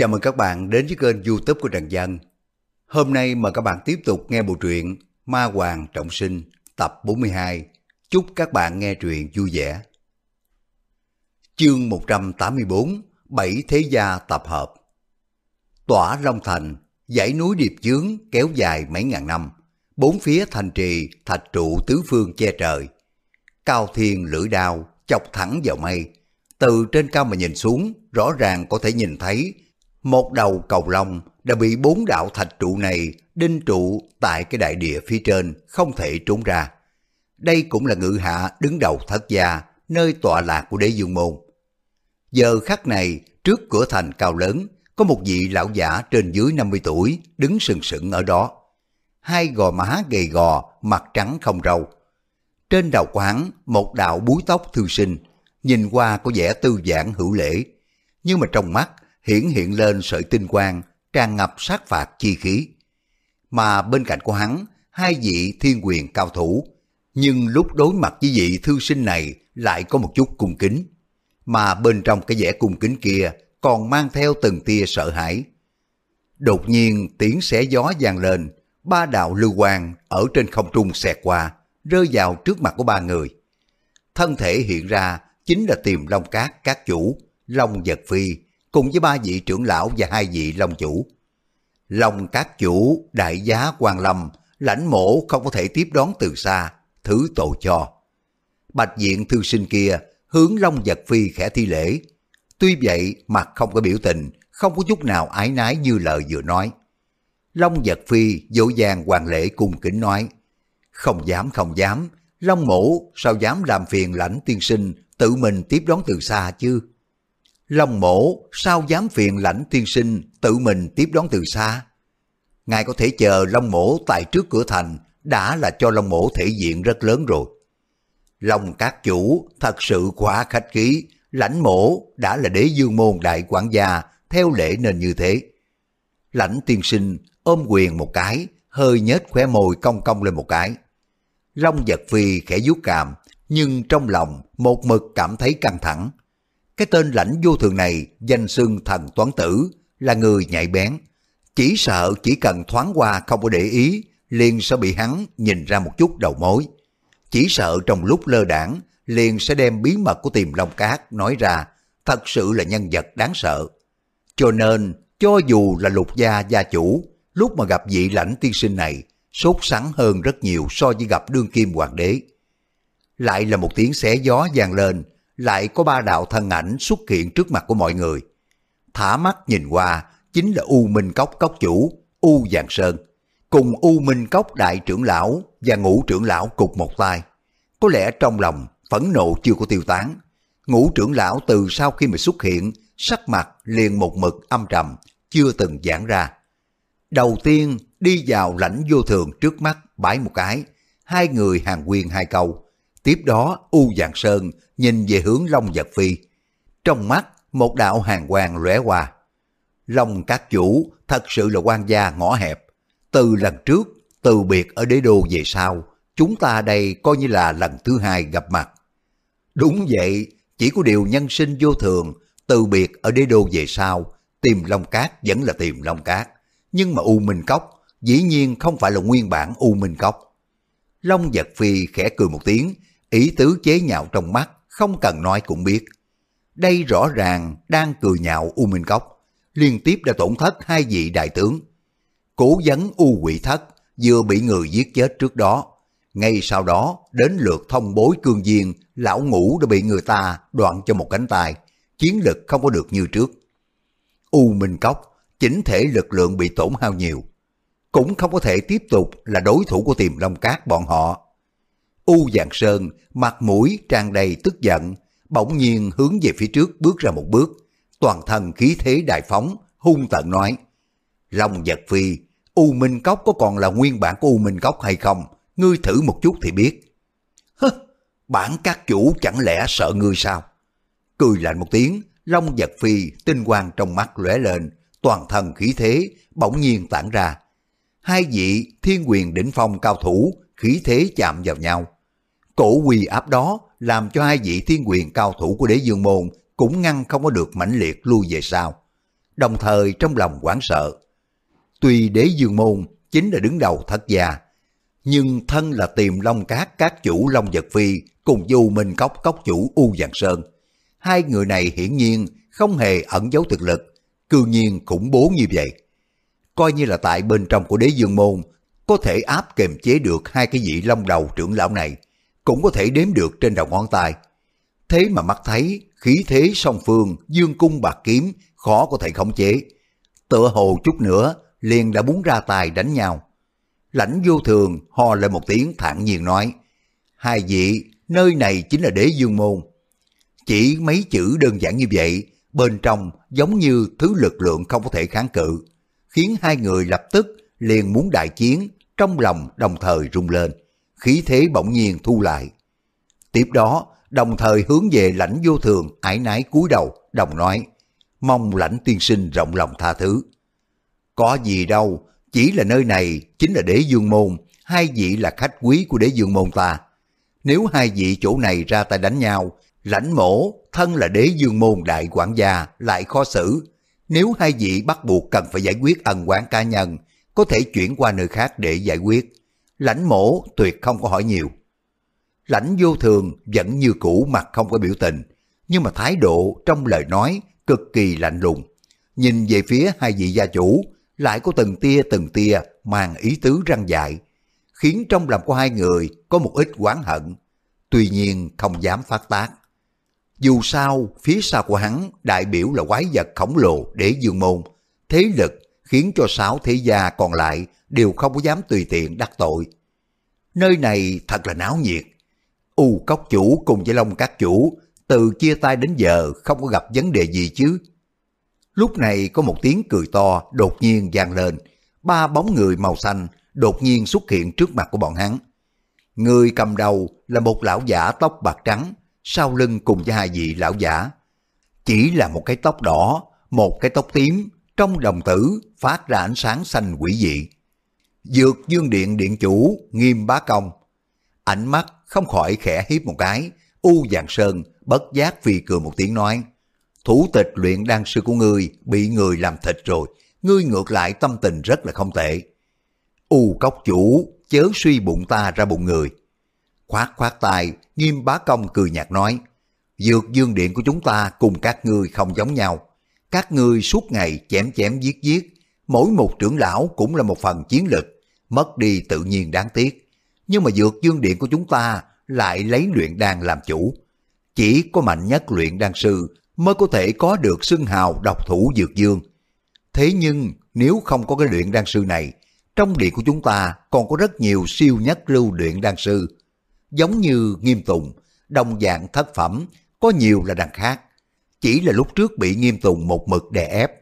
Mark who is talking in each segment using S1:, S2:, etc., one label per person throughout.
S1: Chào mừng các bạn đến với kênh youtube của Trần Dân. Hôm nay mời các bạn tiếp tục nghe bộ truyện Ma Hoàng Trọng Sinh tập 42. Chúc các bạn nghe truyện vui vẻ. Chương 184 Bảy Thế Gia Tập Hợp Tỏa Long Thành, dãy núi điệp chướng kéo dài mấy ngàn năm. Bốn phía thành trì, thạch trụ tứ phương che trời. Cao thiên lưỡi đao, chọc thẳng vào mây. Từ trên cao mà nhìn xuống, rõ ràng có thể nhìn thấy một đầu cầu long đã bị bốn đạo thạch trụ này đinh trụ tại cái đại địa phía trên, không thể trốn ra. Đây cũng là ngự hạ đứng đầu thất gia, nơi tọa lạc của đế dương môn. Giờ khắc này, trước cửa thành cao lớn, có một vị lão giả trên dưới 50 tuổi đứng sừng sững ở đó. Hai gò má gầy gò, mặt trắng không râu. Trên đầu quán, một đạo búi tóc thư sinh, nhìn qua có vẻ tư giản hữu lễ. Nhưng mà trong mắt hiển hiện lên sợi tinh quang, tràn ngập sát phạt chi khí. Mà bên cạnh của hắn, hai vị thiên quyền cao thủ, nhưng lúc đối mặt với vị thư sinh này lại có một chút cung kính. Mà bên trong cái vẻ cung kính kia còn mang theo từng tia sợ hãi. Đột nhiên tiếng xé gió vang lên, ba đạo lưu quang ở trên không trung xẹt qua, rơi vào trước mặt của ba người. Thân thể hiện ra chính là tiềm long cát các chủ, long vật phi, cùng với ba vị trưởng lão và hai vị long chủ. Long các chủ, đại giá quan lâm, lãnh mổ không có thể tiếp đón từ xa, thứ tội cho. Bạch diện thư sinh kia hướng Long Giật Phi khẽ thi lễ. Tuy vậy mặt không có biểu tình, không có chút nào ái nái như lời vừa nói. Long Giật Phi dỗ dàng hoàng lễ cung kính nói. Không dám không dám, Long mổ sao dám làm phiền lãnh tiên sinh tự mình tiếp đón từ xa chứ? Long mổ sao dám phiền lãnh tiên sinh tự mình tiếp đón từ xa? Ngài có thể chờ Long mổ tại trước cửa thành đã là cho Long mổ thể diện rất lớn rồi. Long các chủ thật sự quá khách khí, lãnh mổ đã là đế dương môn đại quản gia, theo lễ nên như thế. Lãnh tiên sinh ôm quyền một cái, hơi nhếch khóe môi cong cong lên một cái. Long giật phi khẽ vuốt càm, nhưng trong lòng một mực cảm thấy căng thẳng. Cái tên lãnh vô thường này danh xưng thần toán tử, là người nhạy bén. Chỉ sợ chỉ cần thoáng qua không có để ý, liền sẽ bị hắn nhìn ra một chút đầu mối. Chỉ sợ trong lúc lơ đảng, liền sẽ đem bí mật của tiềm long cát nói ra, thật sự là nhân vật đáng sợ. Cho nên, cho dù là lục gia gia chủ, lúc mà gặp vị lãnh tiên sinh này, sốt sắng hơn rất nhiều so với gặp đương kim hoàng đế. Lại là một tiếng xé gió vang lên, lại có ba đạo thân ảnh xuất hiện trước mặt của mọi người. Thả mắt nhìn qua, chính là U Minh Cốc Cốc Chủ, U Giàng Sơn, cùng U Minh Cốc Đại trưởng lão và Ngũ trưởng lão cục một tay. Có lẽ trong lòng phẫn nộ chưa có tiêu tán. Ngũ trưởng lão từ sau khi mà xuất hiện, sắc mặt liền một mực âm trầm, chưa từng giãn ra. Đầu tiên đi vào lãnh vô thường trước mắt bãi một cái, hai người hàng quyền hai câu. Tiếp đó U Giàng Sơn nhìn về hướng Long Giật Phi. Trong mắt một đạo hàng quang lóe qua. Long các chủ thật sự là quan gia ngõ hẹp. Từ lần trước, từ biệt ở đế đô về sau, chúng ta đây coi như là lần thứ hai gặp mặt. Đúng vậy, chỉ có điều nhân sinh vô thường, từ biệt ở đế đô về sau, tìm Long Cát vẫn là tìm Long Cát. Nhưng mà U Minh Cốc, dĩ nhiên không phải là nguyên bản U Minh Cốc. Long giật phi khẽ cười một tiếng, ý tứ chế nhạo trong mắt, không cần nói cũng biết. Đây rõ ràng đang cười nhạo U Minh Cốc, liên tiếp đã tổn thất hai vị đại tướng. Cố vấn U quỷ thất vừa bị người giết chết trước đó. Ngay sau đó đến lượt thông bối cương viên, lão ngũ đã bị người ta đoạn cho một cánh tay, chiến lực không có được như trước. U Minh Cốc, chỉnh thể lực lượng bị tổn hao nhiều. Cũng không có thể tiếp tục là đối thủ của tiềm long cát bọn họ. U Giàng Sơn, mặt mũi tràn đầy tức giận, bỗng nhiên hướng về phía trước bước ra một bước, toàn thân khí thế đại phóng, hung tận nói. Long giật phi, U Minh Cốc có còn là nguyên bản của U Minh Cốc hay không? Ngươi thử một chút thì biết. Hứ, bản các chủ chẳng lẽ sợ ngươi sao? Cười lạnh một tiếng, Long giật phi, tinh quang trong mắt lóe lên, toàn thân khí thế, bỗng nhiên tản ra. Hai vị thiên quyền đỉnh phong cao thủ, khí thế chạm vào nhau. Cổ quy áp đó làm cho hai vị thiên quyền cao thủ của đế dương môn cũng ngăn không có được mãnh liệt lui về sau. đồng thời trong lòng hoảng sợ. Tuy đế dương môn chính là đứng đầu thất gia, nhưng thân là tìm long cát các chủ long vật phi cùng du minh cốc cốc chủ U Giang Sơn. Hai người này hiển nhiên không hề ẩn giấu thực lực, cư nhiên khủng bố như vậy. Coi như là tại bên trong của đế dương môn, có thể áp kềm chế được hai cái vị long đầu trưởng lão này, cũng có thể đếm được trên đầu ngón tay. Thế mà mắt thấy khí thế song phương dương cung bạc kiếm khó có thể khống chế. Tựa hồ chút nữa liền đã muốn ra tài đánh nhau. Lãnh vô thường ho lên một tiếng thản nhiên nói, hai vị, nơi này chính là đế dương môn. Chỉ mấy chữ đơn giản như vậy, bên trong giống như thứ lực lượng không có thể kháng cự, khiến hai người lập tức liền muốn đại chiến, trong lòng đồng thời rung lên, khí thế bỗng nhiên thu lại. Tiếp đó, đồng thời hướng về lãnh vô thường ải nái cúi đầu, đồng nói, mong lãnh tiên sinh rộng lòng tha thứ. Có gì đâu, chỉ là nơi này chính là đế dương môn, hai vị là khách quý của đế dương môn ta. Nếu hai vị chỗ này ra tay đánh nhau, lãnh mổ, thân là đế dương môn đại quản gia, lại khó xử. Nếu hai vị bắt buộc cần phải giải quyết ân oán cá nhân, có thể chuyển qua nơi khác để giải quyết. Lãnh mổ tuyệt không có hỏi nhiều. Lãnh vô thường vẫn như cũ mặt không có biểu tình, nhưng mà thái độ trong lời nói cực kỳ lạnh lùng. Nhìn về phía hai vị gia chủ, lại có từng tia từng tia mang ý tứ răng dại, khiến trong lòng của hai người có một ít oán hận, tuy nhiên không dám phát tác. Dù sao, phía sau của hắn đại biểu là quái vật khổng lồ để dương môn, thế lực khiến cho sáu thế gia còn lại đều không có dám tùy tiện đắc tội. Nơi này thật là náo nhiệt. U cốc chủ cùng với Long các chủ từ chia tay đến giờ không có gặp vấn đề gì chứ. Lúc này có một tiếng cười to đột nhiên vang lên, ba bóng người màu xanh đột nhiên xuất hiện trước mặt của bọn hắn. Người cầm đầu là một lão giả tóc bạc trắng, sau lưng cùng với hai vị lão giả. Chỉ là một cái tóc đỏ, một cái tóc tím, trong đồng tử phát ra ánh sáng xanh quỷ dị. Dược dương điện điện chủ nghiêm bá công. Ánh mắt không khỏi khẽ hiếp một cái, U Giàng Sơn bất giác vì cười một tiếng nói. Thủ tịch luyện đan sư của ngươi bị người làm thịt rồi, ngươi ngược lại tâm tình rất là không tệ. U cốc chủ, chớ suy bụng ta ra bụng người. Khoát khoát tay, nghiêm bá công cười nhạt nói, dược dương điện của chúng ta cùng các ngươi không giống nhau. Các ngươi suốt ngày chém chém giết giết, mỗi một trưởng lão cũng là một phần chiến lực, mất đi tự nhiên đáng tiếc. Nhưng mà dược dương điện của chúng ta lại lấy luyện đan làm chủ. Chỉ có mạnh nhất luyện đan sư mới có thể có được xưng hào độc thủ dược dương. Thế nhưng nếu không có cái luyện đan sư này, trong điện của chúng ta còn có rất nhiều siêu nhất lưu luyện đan sư. Giống như nghiêm tùng, đồng dạng thất phẩm, có nhiều là đằng khác. Chỉ là lúc trước bị nghiêm tùng một mực đè ép.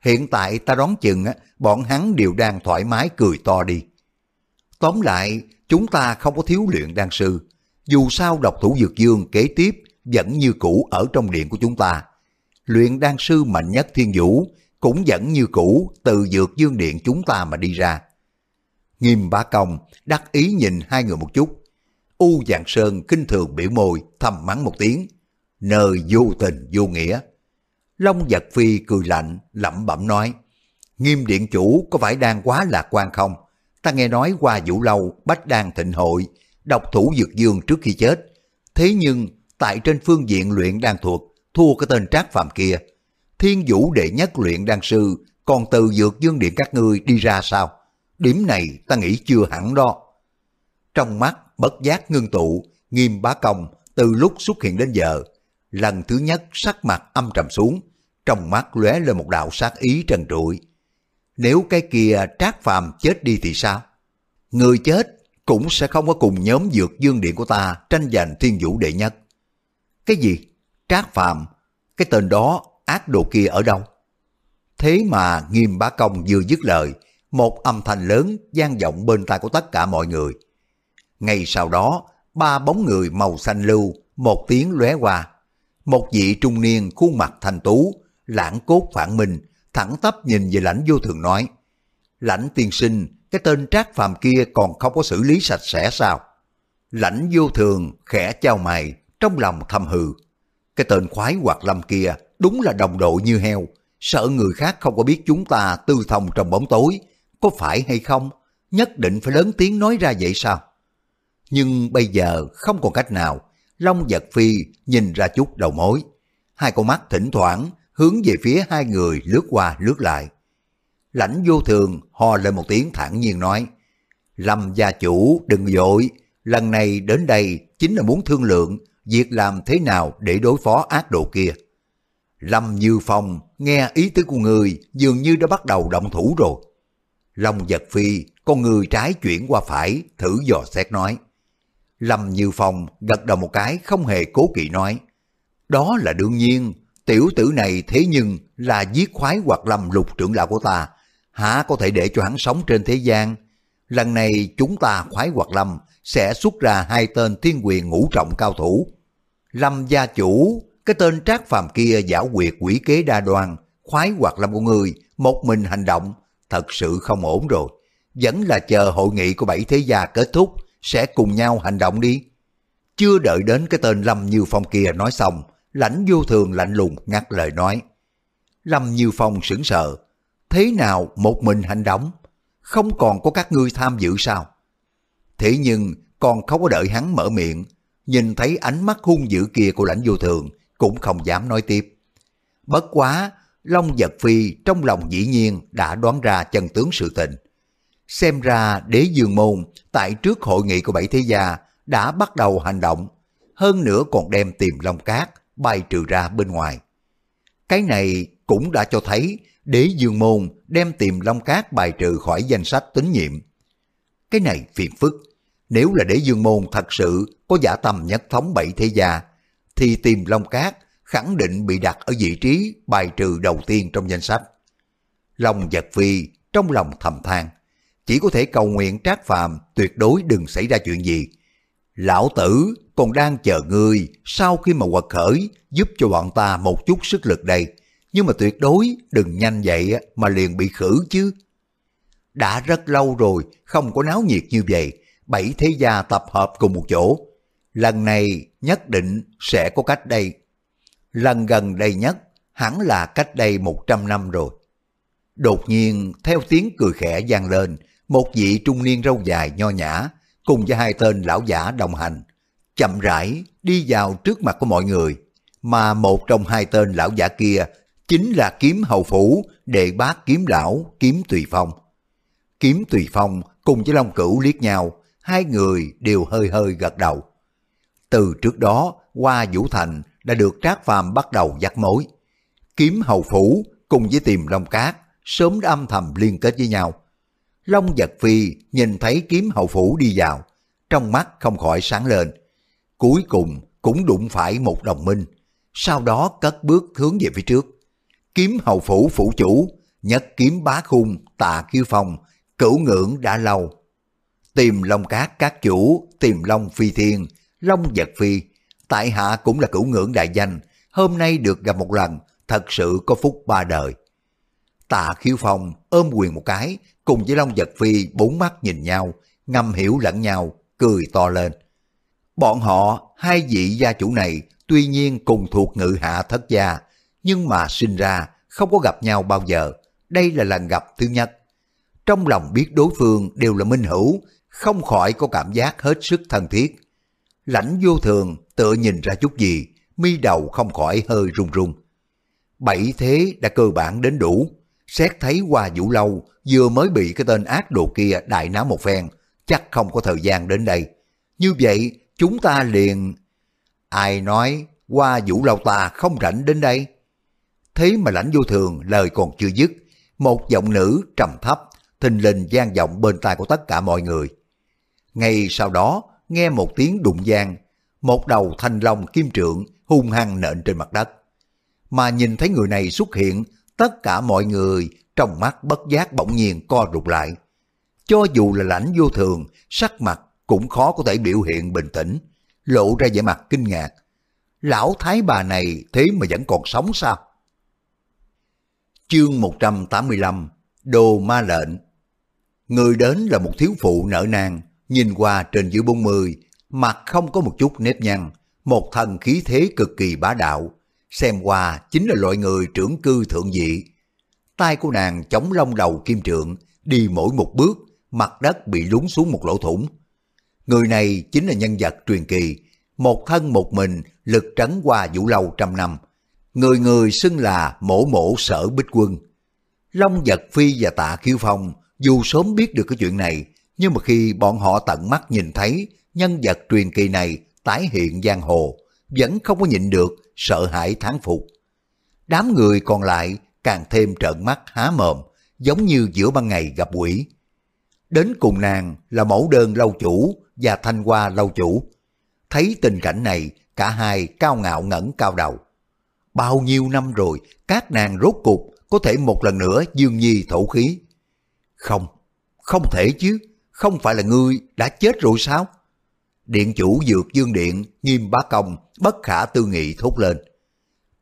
S1: Hiện tại ta đoán chừng bọn hắn đều đang thoải mái cười to đi. Tóm lại, chúng ta không có thiếu luyện đan sư. Dù sao độc thủ dược dương kế tiếp vẫn như cũ ở trong điện của chúng ta. Luyện đan sư mạnh nhất thiên vũ cũng vẫn như cũ từ dược dương điện chúng ta mà đi ra. Nghiêm bá công đắc ý nhìn hai người một chút. U dạng Sơn kinh thường biểu môi thầm mắng một tiếng. Nơi vô tình vô nghĩa. Long giật phi cười lạnh lẩm bẩm nói. Nghiêm điện chủ có phải đang quá lạc quan không? Ta nghe nói qua vũ lâu bách đan thịnh hội độc thủ dược dương trước khi chết. Thế nhưng tại trên phương diện luyện đan thuật thua cái tên trác phạm kia. Thiên vũ đệ nhất luyện đan sư còn từ dược dương điện các ngươi đi ra sao? Điểm này ta nghĩ chưa hẳn đó. Trong mắt bất giác ngưng tụ, nghiêm bá công từ lúc xuất hiện đến giờ. Lần thứ nhất sắc mặt âm trầm xuống, trong mắt lóe lên một đạo sát ý trần trụi. Nếu cái kia trác phàm chết đi thì sao? Người chết cũng sẽ không có cùng nhóm dược dương điện của ta tranh giành thiên vũ đệ nhất. Cái gì? Trác Phạm? Cái tên đó, ác đồ kia ở đâu? Thế mà nghiêm bá công vừa dứt lời, một âm thanh lớn gian vọng bên tai của tất cả mọi người. Ngay sau đó, ba bóng người màu xanh lưu, một tiếng lóe qua. Một vị trung niên khuôn mặt thanh tú, lãng cốt phản minh, thẳng tắp nhìn về lãnh vô thường nói. Lãnh tiên sinh, cái tên trác phàm kia còn không có xử lý sạch sẽ sao? Lãnh vô thường khẽ trao mày, trong lòng thầm hừ. Cái tên khoái hoạt lâm kia đúng là đồng đội như heo, sợ người khác không có biết chúng ta tư thông trong bóng tối, có phải hay không? Nhất định phải lớn tiếng nói ra vậy sao? Nhưng bây giờ không còn cách nào, Long giật phi nhìn ra chút đầu mối. Hai con mắt thỉnh thoảng hướng về phía hai người lướt qua lướt lại. Lãnh vô thường ho lên một tiếng thản nhiên nói, Lâm gia chủ đừng dội, lần này đến đây chính là muốn thương lượng việc làm thế nào để đối phó ác độ kia. Lâm Như Phong nghe ý tứ của người dường như đã bắt đầu động thủ rồi. Long giật phi, con người trái chuyển qua phải, thử dò xét nói. Lâm Như Phong gật đầu một cái không hề cố kỵ nói. Đó là đương nhiên, tiểu tử này thế nhưng là giết khoái hoặc lâm lục trưởng lão của ta. Hả có thể để cho hắn sống trên thế gian? Lần này chúng ta khoái hoặc lâm sẽ xuất ra hai tên thiên quyền ngũ trọng cao thủ. Lâm gia chủ, cái tên trác phàm kia giả quyệt quỷ kế đa đoan, khoái hoặc lâm của người, một mình hành động, thật sự không ổn rồi. Vẫn là chờ hội nghị của bảy thế gia kết thúc, sẽ cùng nhau hành động đi. Chưa đợi đến cái tên Lâm Như Phong kia nói xong, lãnh vô thường lạnh lùng ngắt lời nói. Lâm Như Phong sững sờ, thế nào một mình hành động? Không còn có các ngươi tham dự sao? Thế nhưng còn không có đợi hắn mở miệng, nhìn thấy ánh mắt hung dữ kia của lãnh vô thường, cũng không dám nói tiếp. Bất quá, Long Giật Phi trong lòng dĩ nhiên đã đoán ra chân tướng sự tình. Xem ra đế dương môn tại trước hội nghị của bảy thế gia đã bắt đầu hành động, hơn nữa còn đem tìm Long Cát bay trừ ra bên ngoài. Cái này cũng đã cho thấy đế dương môn đem tìm Long Cát bài trừ khỏi danh sách tín nhiệm. Cái này phiền phức, nếu là đế dương môn thật sự có giả tâm nhất thống bảy thế gia, thì tìm Long Cát khẳng định bị đặt ở vị trí bài trừ đầu tiên trong danh sách. Long giật phi trong lòng thầm than, chỉ có thể cầu nguyện trác phàm tuyệt đối đừng xảy ra chuyện gì. Lão tử còn đang chờ ngươi sau khi mà quật khởi giúp cho bọn ta một chút sức lực đây. Nhưng mà tuyệt đối đừng nhanh vậy mà liền bị khử chứ. Đã rất lâu rồi không có náo nhiệt như vậy, bảy thế gia tập hợp cùng một chỗ. Lần này nhất định sẽ có cách đây. Lần gần đây nhất hẳn là cách đây 100 năm rồi. Đột nhiên theo tiếng cười khẽ vang lên, một vị trung niên râu dài nho nhã cùng với hai tên lão giả đồng hành, chậm rãi đi vào trước mặt của mọi người, mà một trong hai tên lão giả kia chính là kiếm hầu phủ đệ bác kiếm lão kiếm tùy phong. Kiếm tùy phong cùng với Long Cửu liếc nhau, hai người đều hơi hơi gật đầu. Từ trước đó, qua Vũ Thành đã được Trác Phàm bắt đầu dắt mối. Kiếm hầu phủ cùng với tìm Long Cát sớm đã âm thầm liên kết với nhau. Long giật phi nhìn thấy kiếm hầu phủ đi vào, trong mắt không khỏi sáng lên. Cuối cùng cũng đụng phải một đồng minh, sau đó cất bước hướng về phía trước. Kiếm hầu phủ phủ chủ, nhất kiếm bá khung, tà kiêu phong, cửu ngưỡng đã lâu. Tìm long cát các chủ, tìm long phi thiên, long giật phi, tại hạ cũng là cửu ngưỡng đại danh, hôm nay được gặp một lần, thật sự có phúc ba đời. Tạ khiêu phong ôm quyền một cái, cùng với Long Giật Phi bốn mắt nhìn nhau, ngầm hiểu lẫn nhau, cười to lên. Bọn họ, hai vị gia chủ này, tuy nhiên cùng thuộc ngự hạ thất gia, nhưng mà sinh ra không có gặp nhau bao giờ. Đây là lần gặp thứ nhất. Trong lòng biết đối phương đều là minh hữu, không khỏi có cảm giác hết sức thân thiết. Lãnh vô thường tựa nhìn ra chút gì, mi đầu không khỏi hơi run run. Bảy thế đã cơ bản đến đủ, xét thấy qua vũ lâu vừa mới bị cái tên ác đồ kia đại náo một phen, chắc không có thời gian đến đây. Như vậy, chúng ta liền... Ai nói qua vũ lâu ta không rảnh đến đây? Thế mà lãnh vô thường lời còn chưa dứt, một giọng nữ trầm thấp, thình lình gian vọng bên tai của tất cả mọi người. Ngay sau đó, nghe một tiếng đụng gian, một đầu thanh long kim trượng hung hăng nện trên mặt đất. Mà nhìn thấy người này xuất hiện, tất cả mọi người trong mắt bất giác bỗng nhiên co rụt lại. Cho dù là lãnh vô thường, sắc mặt cũng khó có thể biểu hiện bình tĩnh, lộ ra vẻ mặt kinh ngạc. Lão thái bà này thế mà vẫn còn sống sao? Chương 185 Đồ ma lệnh Người đến là một thiếu phụ nở nang, nhìn qua trên dưới 40, mặt không có một chút nếp nhăn, một thần khí thế cực kỳ bá đạo. Xem qua chính là loại người trưởng cư thượng dị, tay của nàng chống lông đầu kim trượng, đi mỗi một bước, mặt đất bị lún xuống một lỗ thủng. Người này chính là nhân vật truyền kỳ, một thân một mình lực trấn qua vũ lâu trăm năm. Người người xưng là mổ mổ sở bích quân. Long giật phi và tạ khiêu phong dù sớm biết được cái chuyện này, nhưng mà khi bọn họ tận mắt nhìn thấy nhân vật truyền kỳ này tái hiện giang hồ, vẫn không có nhịn được, sợ hãi thán phục. Đám người còn lại càng thêm trợn mắt há mồm, giống như giữa ban ngày gặp quỷ. Đến cùng nàng là mẫu đơn lâu chủ và thanh hoa lâu chủ. Thấy tình cảnh này, cả hai cao ngạo ngẩng cao đầu. Bao nhiêu năm rồi, các nàng rốt cục có thể một lần nữa dương nhi thổ khí. Không, không thể chứ, không phải là ngươi đã chết rồi sao? Điện chủ dược dương điện, nghiêm bá công, bất khả tư nghị thốt lên.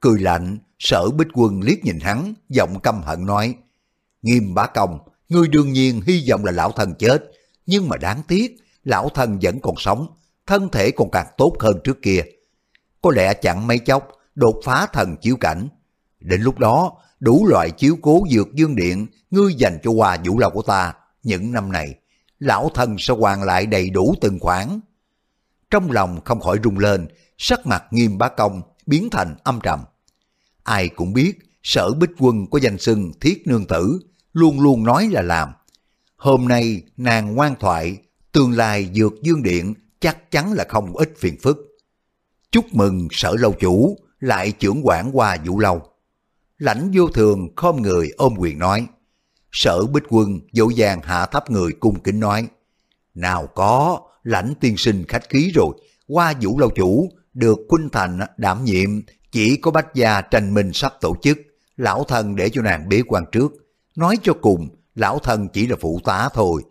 S1: Cười lạnh, sở bích quân liếc nhìn hắn, giọng căm hận nói. Nghiêm bá công, ngươi đương nhiên hy vọng là lão thần chết, nhưng mà đáng tiếc, lão thần vẫn còn sống, thân thể còn càng tốt hơn trước kia. Có lẽ chẳng mấy chốc, đột phá thần chiếu cảnh. Đến lúc đó, đủ loại chiếu cố dược dương điện ngươi dành cho hòa vũ lao của ta những năm này, lão thần sẽ hoàn lại đầy đủ từng khoản. Trong lòng không khỏi rung lên, sắc mặt nghiêm bá công biến thành âm trầm. Ai cũng biết sở bích quân có danh xưng thiết nương tử, luôn luôn nói là làm. Hôm nay nàng ngoan thoại, tương lai dược dương điện chắc chắn là không ít phiền phức. Chúc mừng sở lâu chủ, lại trưởng quản qua vũ lâu. Lãnh vô thường khom người ôm quyền nói. Sở bích quân dỗ dàng hạ thấp người cung kính nói. Nào có, lãnh tiên sinh khách khí rồi, qua vũ lâu chủ, được Khuynh Thành đảm nhiệm, chỉ có bách gia tranh minh sắp tổ chức, lão thần để cho nàng bế quan trước. Nói cho cùng, lão thần chỉ là phụ tá thôi.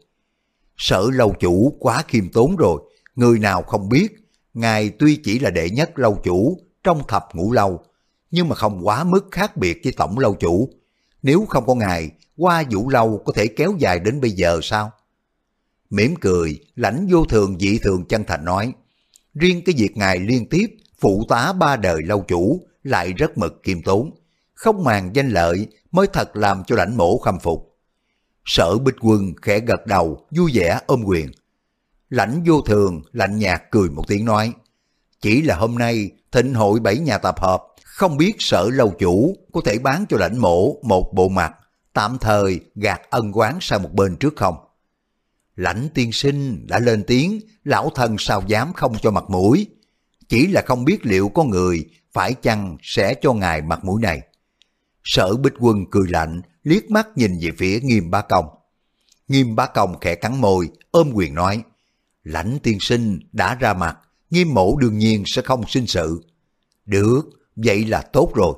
S1: Sở lâu chủ quá khiêm tốn rồi, người nào không biết, ngài tuy chỉ là đệ nhất lâu chủ trong thập ngũ lâu, nhưng mà không quá mức khác biệt với tổng lâu chủ. Nếu không có ngài, qua vũ lâu có thể kéo dài đến bây giờ sao? Mỉm cười, lãnh vô thường dị thường chân thành nói, riêng cái việc ngài liên tiếp phụ tá ba đời lâu chủ lại rất mực kiêm tốn, không màng danh lợi mới thật làm cho lãnh mổ khâm phục. Sở bích quân khẽ gật đầu, vui vẻ ôm quyền. Lãnh vô thường, lạnh nhạt cười một tiếng nói, chỉ là hôm nay thịnh hội bảy nhà tập hợp, không biết sở lâu chủ có thể bán cho lãnh mổ một bộ mặt, tạm thời gạt ân quán sang một bên trước không? Lãnh tiên sinh đã lên tiếng, lão thần sao dám không cho mặt mũi. Chỉ là không biết liệu có người phải chăng sẽ cho ngài mặt mũi này. Sở bích quân cười lạnh, liếc mắt nhìn về phía nghiêm bá công. Nghiêm bá công khẽ cắn môi, ôm quyền nói, lãnh tiên sinh đã ra mặt, nghiêm mổ đương nhiên sẽ không sinh sự. Được, vậy là tốt rồi.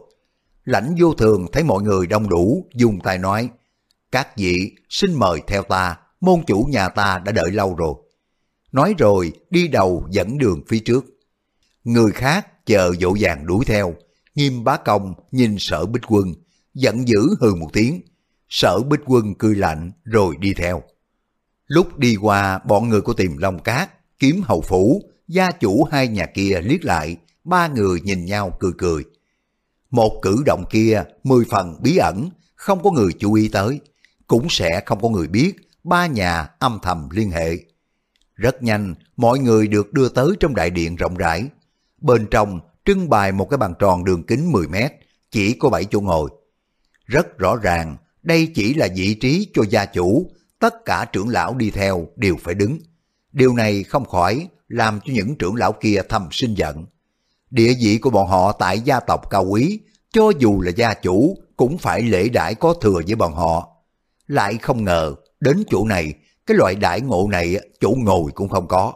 S1: Lãnh vô thường thấy mọi người đông đủ, dùng tay nói, các vị xin mời theo ta, môn chủ nhà ta đã đợi lâu rồi. Nói rồi đi đầu dẫn đường phía trước. Người khác chờ dỗ dàng đuổi theo, nghiêm bá công nhìn sở bích quân, giận dữ hừ một tiếng. Sở bích quân cười lạnh rồi đi theo. Lúc đi qua bọn người của tìm Long Cát, kiếm hầu phủ, gia chủ hai nhà kia liếc lại, ba người nhìn nhau cười cười. Một cử động kia mười phần bí ẩn, không có người chú ý tới, cũng sẽ không có người biết ba nhà âm thầm liên hệ. Rất nhanh, mọi người được đưa tới trong đại điện rộng rãi. Bên trong trưng bày một cái bàn tròn đường kính 10 mét, chỉ có 7 chỗ ngồi. Rất rõ ràng, đây chỉ là vị trí cho gia chủ, tất cả trưởng lão đi theo đều phải đứng. Điều này không khỏi làm cho những trưởng lão kia thầm sinh giận. Địa vị của bọn họ tại gia tộc cao quý, cho dù là gia chủ cũng phải lễ đãi có thừa với bọn họ. Lại không ngờ, đến chỗ này, cái loại đại ngộ này chỗ ngồi cũng không có.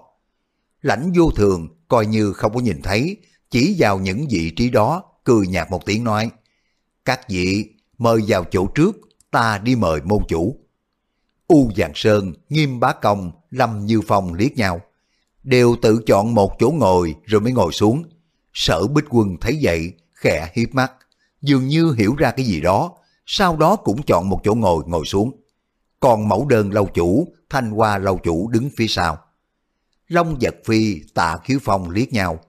S1: Lãnh vô thường coi như không có nhìn thấy, chỉ vào những vị trí đó, cười nhạt một tiếng nói, các vị mời vào chỗ trước, ta đi mời môn chủ. U Giàng Sơn, Nghiêm Bá Công, Lâm Như Phong liếc nhau, đều tự chọn một chỗ ngồi rồi mới ngồi xuống. Sở Bích Quân thấy vậy, khẽ hiếp mắt, dường như hiểu ra cái gì đó, sau đó cũng chọn một chỗ ngồi ngồi xuống. Còn mẫu đơn lâu chủ, thanh hoa lâu chủ đứng phía sau. Long giật phi, tạ khiếu phong liếc nhau,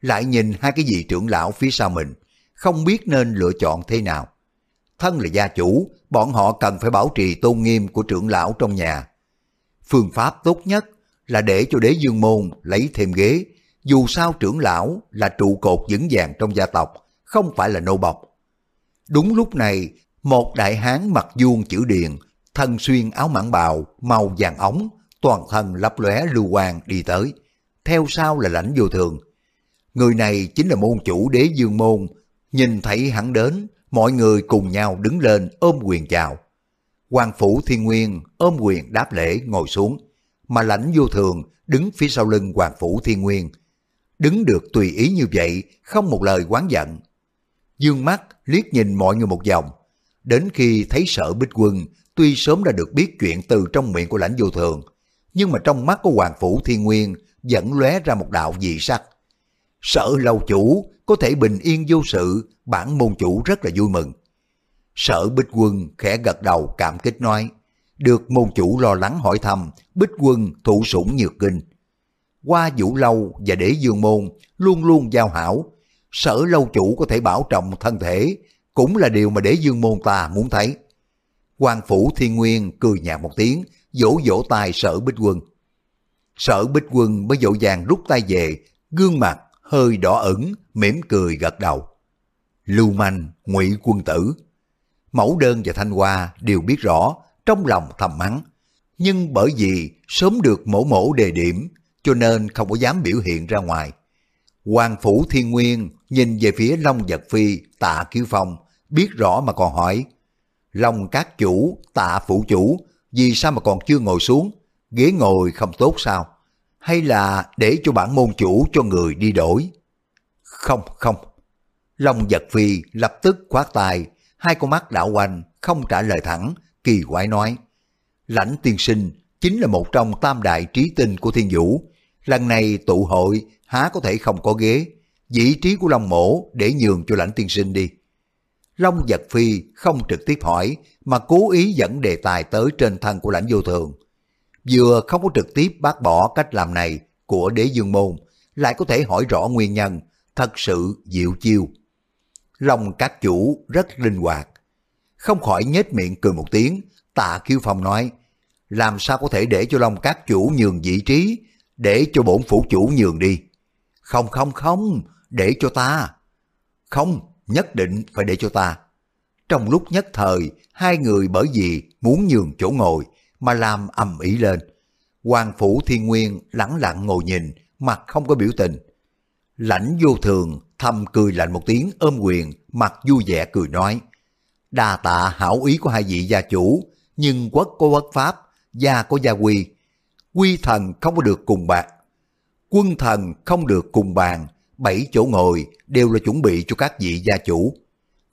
S1: lại nhìn hai cái vị trưởng lão phía sau mình, không biết nên lựa chọn thế nào. thân là gia chủ, bọn họ cần phải bảo trì tôn nghiêm của trưởng lão trong nhà. Phương pháp tốt nhất là để cho đế dương môn lấy thêm ghế, dù sao trưởng lão là trụ cột vững vàng trong gia tộc, không phải là nô bọc. Đúng lúc này, một đại hán mặc vuông chữ điền, thân xuyên áo mãng bào, màu vàng ống, toàn thân lấp lóe lưu quang đi tới. Theo sau là lãnh vô thường. Người này chính là môn chủ đế dương môn. Nhìn thấy hắn đến, mọi người cùng nhau đứng lên ôm quyền chào. Hoàng phủ thiên nguyên ôm quyền đáp lễ ngồi xuống, mà lãnh vô thường đứng phía sau lưng hoàng phủ thiên nguyên. Đứng được tùy ý như vậy, không một lời quán giận. Dương mắt liếc nhìn mọi người một vòng, đến khi thấy sợ bích quân, tuy sớm đã được biết chuyện từ trong miệng của lãnh vô thường, nhưng mà trong mắt của Hoàng Phủ Thiên Nguyên vẫn lóe ra một đạo dị sắc. Sợ lâu chủ có thể bình yên vô sự, bản môn chủ rất là vui mừng. Sở Bích Quân khẽ gật đầu cảm kích nói, được môn chủ lo lắng hỏi thăm, Bích Quân thụ sủng nhược kinh. Qua Vũ Lâu và Đế Dương Môn luôn luôn giao hảo, sở lâu chủ có thể bảo trọng thân thể, cũng là điều mà Đế Dương Môn ta muốn thấy. Quan Phủ Thiên Nguyên cười nhạt một tiếng, vỗ vỗ tay sở Bích Quân. Sở Bích Quân mới dỗ dàng rút tay về, gương mặt hơi đỏ ửng, mỉm cười gật đầu. Lưu manh, ngụy quân tử. Mẫu đơn và Thanh Hoa đều biết rõ, trong lòng thầm mắng. Nhưng bởi vì sớm được mổ mổ đề điểm, cho nên không có dám biểu hiện ra ngoài. Hoàng Phủ Thiên Nguyên nhìn về phía Long Giật Phi, tạ Kiếu Phong, biết rõ mà còn hỏi. Long các chủ, tạ phủ chủ, vì sao mà còn chưa ngồi xuống? Ghế ngồi không tốt sao? Hay là để cho bản môn chủ cho người đi đổi? Không, không. Long giật phi lập tức khoát tay, hai con mắt đảo quanh, không trả lời thẳng, kỳ quái nói. Lãnh tiên sinh chính là một trong tam đại trí tinh của thiên vũ. Lần này tụ hội há có thể không có ghế, vị trí của Long mổ để nhường cho lãnh tiên sinh đi. Long giật phi không trực tiếp hỏi mà cố ý dẫn đề tài tới trên thân của lãnh vô thường. Vừa không có trực tiếp bác bỏ cách làm này của đế dương môn, lại có thể hỏi rõ nguyên nhân, thật sự diệu chiêu. Long các chủ rất linh hoạt. Không khỏi nhếch miệng cười một tiếng, tạ kiêu phong nói, làm sao có thể để cho Long các chủ nhường vị trí, để cho bổn phủ chủ nhường đi. Không không không, để cho ta. Không, nhất định phải để cho ta. Trong lúc nhất thời, hai người bởi vì muốn nhường chỗ ngồi mà làm ầm ĩ lên. Hoàng Phủ Thiên Nguyên lẳng lặng ngồi nhìn, mặt không có biểu tình. Lãnh vô thường thầm cười lạnh một tiếng ôm quyền, mặt vui vẻ cười nói. Đa tạ hảo ý của hai vị gia chủ, nhưng quốc có quốc pháp, gia có gia quy. Quy thần không có được cùng bạc. Quân thần không được cùng bàn, bảy chỗ ngồi đều là chuẩn bị cho các vị gia chủ.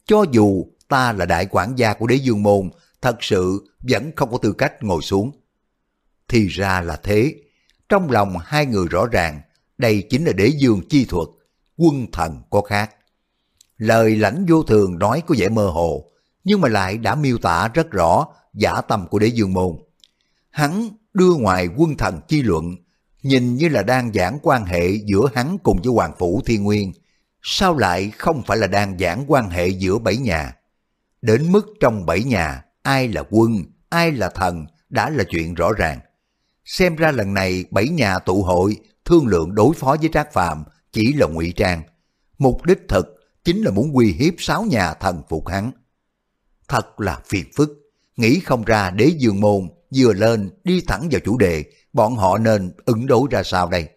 S1: Cho dù ta là đại quản gia của đế dương môn, thật sự vẫn không có tư cách ngồi xuống. Thì ra là thế, trong lòng hai người rõ ràng, đây chính là đế dương chi thuật, quân thần có khác. Lời lãnh vô thường nói có vẻ mơ hồ, nhưng mà lại đã miêu tả rất rõ giả tâm của đế dương môn. Hắn đưa ngoài quân thần chi luận, nhìn như là đang giảng quan hệ giữa hắn cùng với Hoàng Phủ Thiên Nguyên, sao lại không phải là đang giảng quan hệ giữa bảy nhà? Đến mức trong bảy nhà, ai là quân, ai là thần đã là chuyện rõ ràng. Xem ra lần này bảy nhà tụ hội thương lượng đối phó với Trác Phàm chỉ là ngụy trang. Mục đích thực chính là muốn uy hiếp sáu nhà thần phục hắn. Thật là phiền phức, nghĩ không ra đế dương môn vừa lên đi thẳng vào chủ đề, bọn họ nên ứng đối ra sao đây?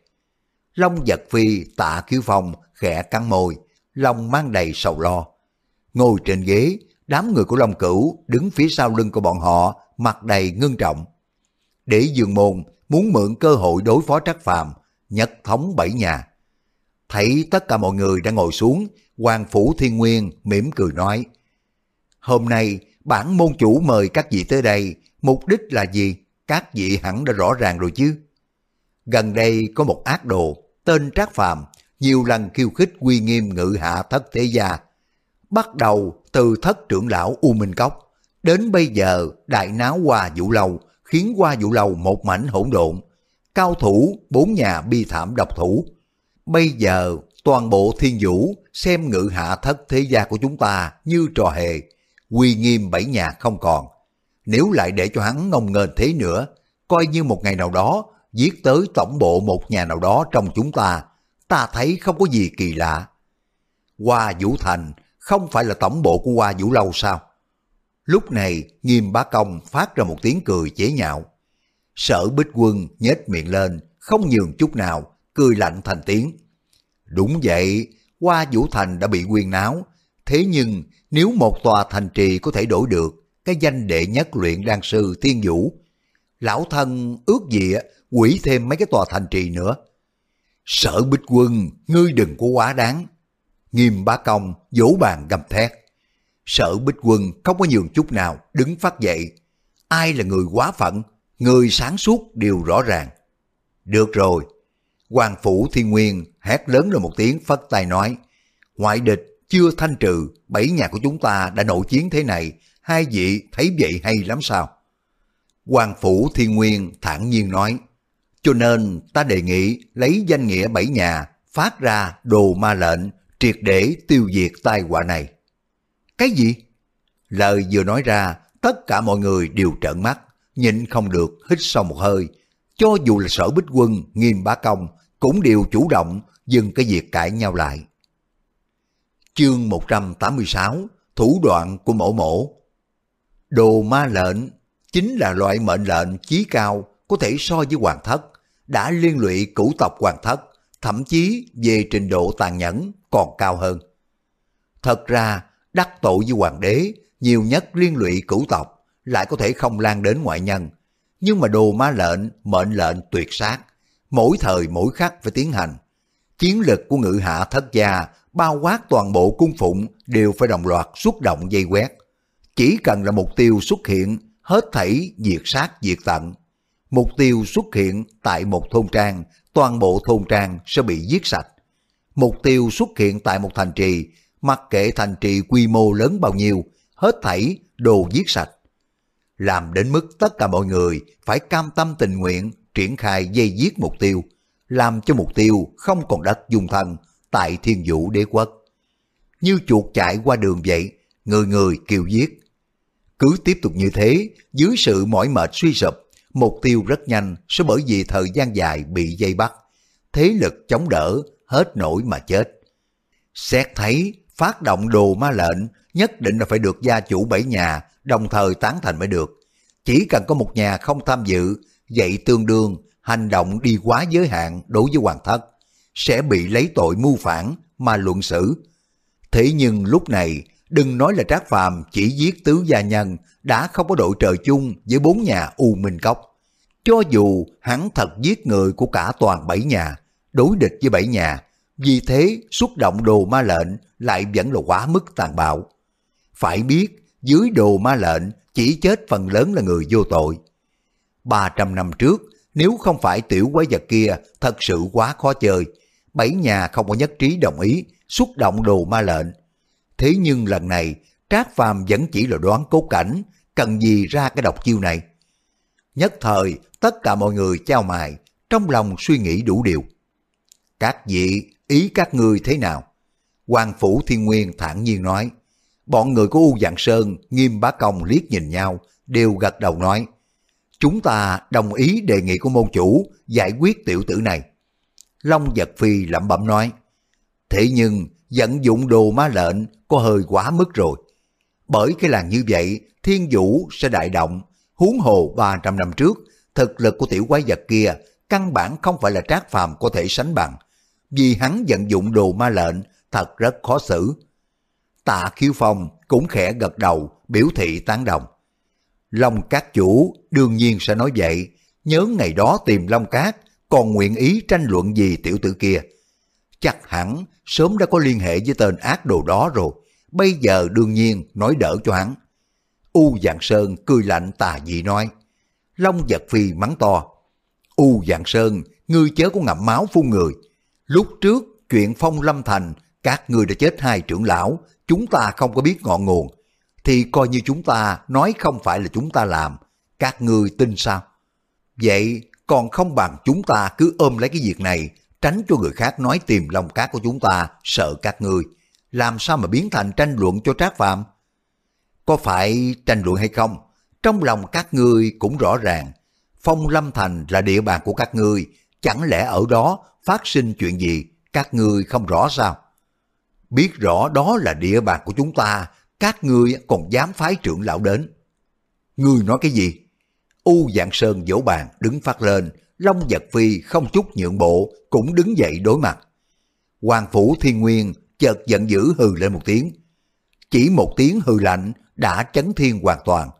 S1: Long giật phi tạ khiếu phong khẽ cắn môi, lòng mang đầy sầu lo. Ngồi trên ghế, đám người của Long Cửu đứng phía sau lưng của bọn họ, mặt đầy ngưng trọng. Để dường môn muốn mượn cơ hội đối phó trắc phàm, nhất thống bảy nhà. Thấy tất cả mọi người đã ngồi xuống, Hoàng Phủ Thiên Nguyên mỉm cười nói, Hôm nay, bản môn chủ mời các vị tới đây, mục đích là gì? Các vị hẳn đã rõ ràng rồi chứ. Gần đây có một ác đồ, tên Trác Phàm nhiều lần khiêu khích uy nghiêm ngự hạ thất thế gia. Bắt đầu từ thất trưởng lão U Minh Cốc, đến bây giờ đại náo qua vũ Lầu khiến qua vũ Lầu một mảnh hỗn độn. Cao thủ, bốn nhà bi thảm độc thủ. Bây giờ toàn bộ thiên vũ xem ngự hạ thất thế gia của chúng ta như trò hề, quy nghiêm bảy nhà không còn. Nếu lại để cho hắn ngông nghênh thế nữa, coi như một ngày nào đó giết tới tổng bộ một nhà nào đó trong chúng ta, ta thấy không có gì kỳ lạ. Hoa Vũ Thành không phải là tổng bộ của Hoa Vũ Lâu sao? Lúc này nghiêm bá công phát ra một tiếng cười chế nhạo. Sở bích quân nhếch miệng lên, không nhường chút nào, cười lạnh thành tiếng. Đúng vậy, Hoa Vũ Thành đã bị quyên náo, thế nhưng nếu một tòa thành trì có thể đổi được cái danh đệ nhất luyện đan sư thiên vũ, lão thân ước gì quỷ thêm mấy cái tòa thành trì nữa. Sở bích quân, ngươi đừng có quá đáng. Nghiêm bá công, vỗ bàn gầm thét. Sở bích quân không có nhường chút nào, đứng phát dậy. Ai là người quá phận, người sáng suốt đều rõ ràng. Được rồi. Hoàng Phủ Thiên Nguyên hét lớn lên một tiếng phất tay nói. Ngoại địch chưa thanh trừ, bảy nhà của chúng ta đã nội chiến thế này, hai vị thấy vậy hay lắm sao? Hoàng Phủ Thiên Nguyên thản nhiên nói. Cho nên ta đề nghị lấy danh nghĩa bảy nhà phát ra đồ ma lệnh triệt để tiêu diệt tai họa này. Cái gì? Lời vừa nói ra, tất cả mọi người đều trợn mắt, nhịn không được hít sâu một hơi. Cho dù là sở bích quân, nghiêm bá công, cũng đều chủ động dừng cái việc cãi nhau lại. Chương 186 Thủ đoạn của mổ mổ Đồ ma lệnh chính là loại mệnh lệnh chí cao có thể so với hoàng thất, đã liên lụy cửu tộc hoàng thất, thậm chí về trình độ tàn nhẫn còn cao hơn. Thật ra, đắc tội với hoàng đế, nhiều nhất liên lụy cửu tộc, lại có thể không lan đến ngoại nhân. Nhưng mà đồ ma lệnh, mệnh lệnh tuyệt sát, mỗi thời mỗi khắc phải tiến hành. Chiến lực của ngự hạ thất gia, bao quát toàn bộ cung phụng đều phải đồng loạt xuất động dây quét. Chỉ cần là mục tiêu xuất hiện, hết thảy diệt sát diệt tận. Mục tiêu xuất hiện tại một thôn trang, toàn bộ thôn trang sẽ bị giết sạch. Mục tiêu xuất hiện tại một thành trì, mặc kệ thành trì quy mô lớn bao nhiêu, hết thảy đồ giết sạch. Làm đến mức tất cả mọi người phải cam tâm tình nguyện triển khai dây giết mục tiêu, làm cho mục tiêu không còn đất dung thân tại thiên vũ đế quốc. Như chuột chạy qua đường vậy, người người kêu giết. Cứ tiếp tục như thế, dưới sự mỏi mệt suy sụp, mục tiêu rất nhanh sẽ bởi vì thời gian dài bị dây bắt, thế lực chống đỡ, hết nổi mà chết. Xét thấy, phát động đồ ma lệnh nhất định là phải được gia chủ bảy nhà đồng thời tán thành mới được. Chỉ cần có một nhà không tham dự, vậy tương đương hành động đi quá giới hạn đối với hoàng thất, sẽ bị lấy tội mưu phản mà luận xử. Thế nhưng lúc này, đừng nói là Trác Phàm chỉ giết tứ gia nhân đã không có đội trời chung với bốn nhà U Minh Cốc. Cho dù hắn thật giết người của cả toàn bảy nhà, đối địch với bảy nhà, vì thế xuất động đồ ma lệnh lại vẫn là quá mức tàn bạo. Phải biết, dưới đồ ma lệnh chỉ chết phần lớn là người vô tội. 300 năm trước, nếu không phải tiểu quái vật kia thật sự quá khó chơi, bảy nhà không có nhất trí đồng ý xuất động đồ ma lệnh. Thế nhưng lần này, Trác Phàm vẫn chỉ là đoán cốt cảnh, cần gì ra cái độc chiêu này. Nhất thời, tất cả mọi người trao mài, trong lòng suy nghĩ đủ điều. Các vị, ý các ngươi thế nào? Hoàng Phủ Thiên Nguyên thản nhiên nói. Bọn người của U Dạng Sơn, Nghiêm Bá Công liếc nhìn nhau, đều gật đầu nói. Chúng ta đồng ý đề nghị của môn chủ giải quyết tiểu tử này. Long Giật Phi lẩm bẩm nói. Thế nhưng, vận dụng đồ ma lệnh có hơi quá mức rồi. Bởi cái làng như vậy, thiên vũ sẽ đại động, huống hồ 300 năm trước, thực lực của tiểu quái vật kia căn bản không phải là trác phàm có thể sánh bằng. Vì hắn vận dụng đồ ma lệnh thật rất khó xử. Tạ khiếu phong cũng khẽ gật đầu, biểu thị tán đồng. Long Cát chủ đương nhiên sẽ nói vậy, nhớ ngày đó tìm Long Cát, còn nguyện ý tranh luận gì tiểu tử kia. Chắc hẳn sớm đã có liên hệ với tên ác đồ đó rồi, bây giờ đương nhiên nói đỡ cho hắn. U Dạng Sơn cười lạnh tà dị nói, Long giật phi mắng to, U Dạng Sơn, ngươi chớ có ngậm máu phun người. Lúc trước, chuyện phong lâm thành, các ngươi đã chết hai trưởng lão, chúng ta không có biết ngọn nguồn, thì coi như chúng ta nói không phải là chúng ta làm, các ngươi tin sao? Vậy còn không bằng chúng ta cứ ôm lấy cái việc này, tránh cho người khác nói tìm lòng cát của chúng ta, sợ các ngươi. Làm sao mà biến thành tranh luận cho trác phạm? Có phải tranh luận hay không? Trong lòng các ngươi cũng rõ ràng, Phong Lâm Thành là địa bàn của các ngươi, chẳng lẽ ở đó phát sinh chuyện gì các ngươi không rõ sao? Biết rõ đó là địa bàn của chúng ta, các ngươi còn dám phái trưởng lão đến. Ngươi nói cái gì? U Dạng Sơn vỗ bàn đứng phát lên, Long Giật Phi không chút nhượng bộ, cũng đứng dậy đối mặt. Hoàng Phủ Thiên Nguyên chợt giận dữ hừ lên một tiếng. Chỉ một tiếng hừ lạnh đã chấn thiên hoàn toàn.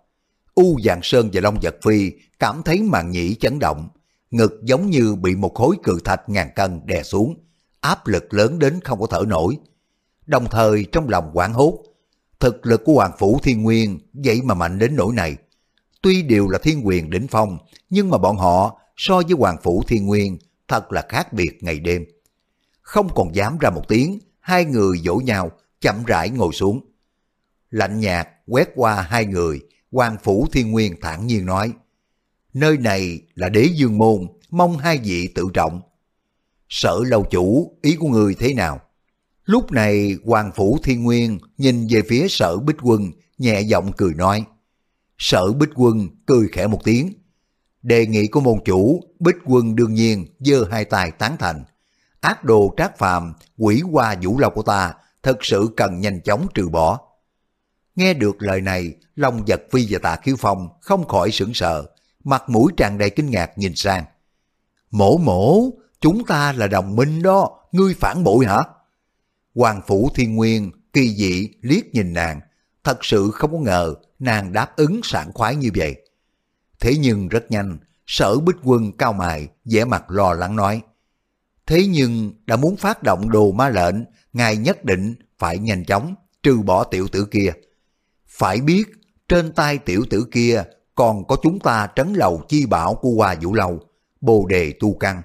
S1: U Dạng Sơn và Long Giật Phi cảm thấy màn nhĩ chấn động, ngực giống như bị một khối cự thạch ngàn cân đè xuống, áp lực lớn đến không có thở nổi. Đồng thời trong lòng quảng hốt, thực lực của Hoàng Phủ Thiên Nguyên vậy mà mạnh đến nỗi này. Tuy đều là thiên quyền đỉnh phong, nhưng mà bọn họ so với Hoàng Phủ Thiên Nguyên thật là khác biệt ngày đêm. Không còn dám ra một tiếng, hai người dỗ nhau, chậm rãi ngồi xuống. Lạnh nhạt quét qua hai người, Hoàng Phủ Thiên Nguyên thản nhiên nói, nơi này là đế dương môn, mong hai vị tự trọng. Sở lâu chủ, ý của người thế nào? Lúc này Hoàng Phủ Thiên Nguyên nhìn về phía sở Bích Quân, nhẹ giọng cười nói. Sở Bích Quân cười khẽ một tiếng. Đề nghị của môn chủ, Bích Quân đương nhiên giơ hai tay tán thành. Ác đồ trác phàm, quỷ qua vũ lâu của ta, thật sự cần nhanh chóng trừ bỏ. Nghe được lời này, Long giật phi và tạ khiếu phong không khỏi sững sờ, mặt mũi tràn đầy kinh ngạc nhìn sang. Mổ mổ, chúng ta là đồng minh đó, ngươi phản bội hả? Hoàng Phủ Thiên Nguyên kỳ dị liếc nhìn nàng, thật sự không có ngờ nàng đáp ứng sảng khoái như vậy. Thế nhưng rất nhanh, sở bích quân cao mài, vẻ mặt lo lắng nói. Thế nhưng đã muốn phát động đồ ma lệnh, ngài nhất định phải nhanh chóng trừ bỏ tiểu tử kia. Phải biết, trên tay tiểu tử kia còn có chúng ta trấn lầu chi bảo của Hoa Vũ Lâu, bồ đề tu căn.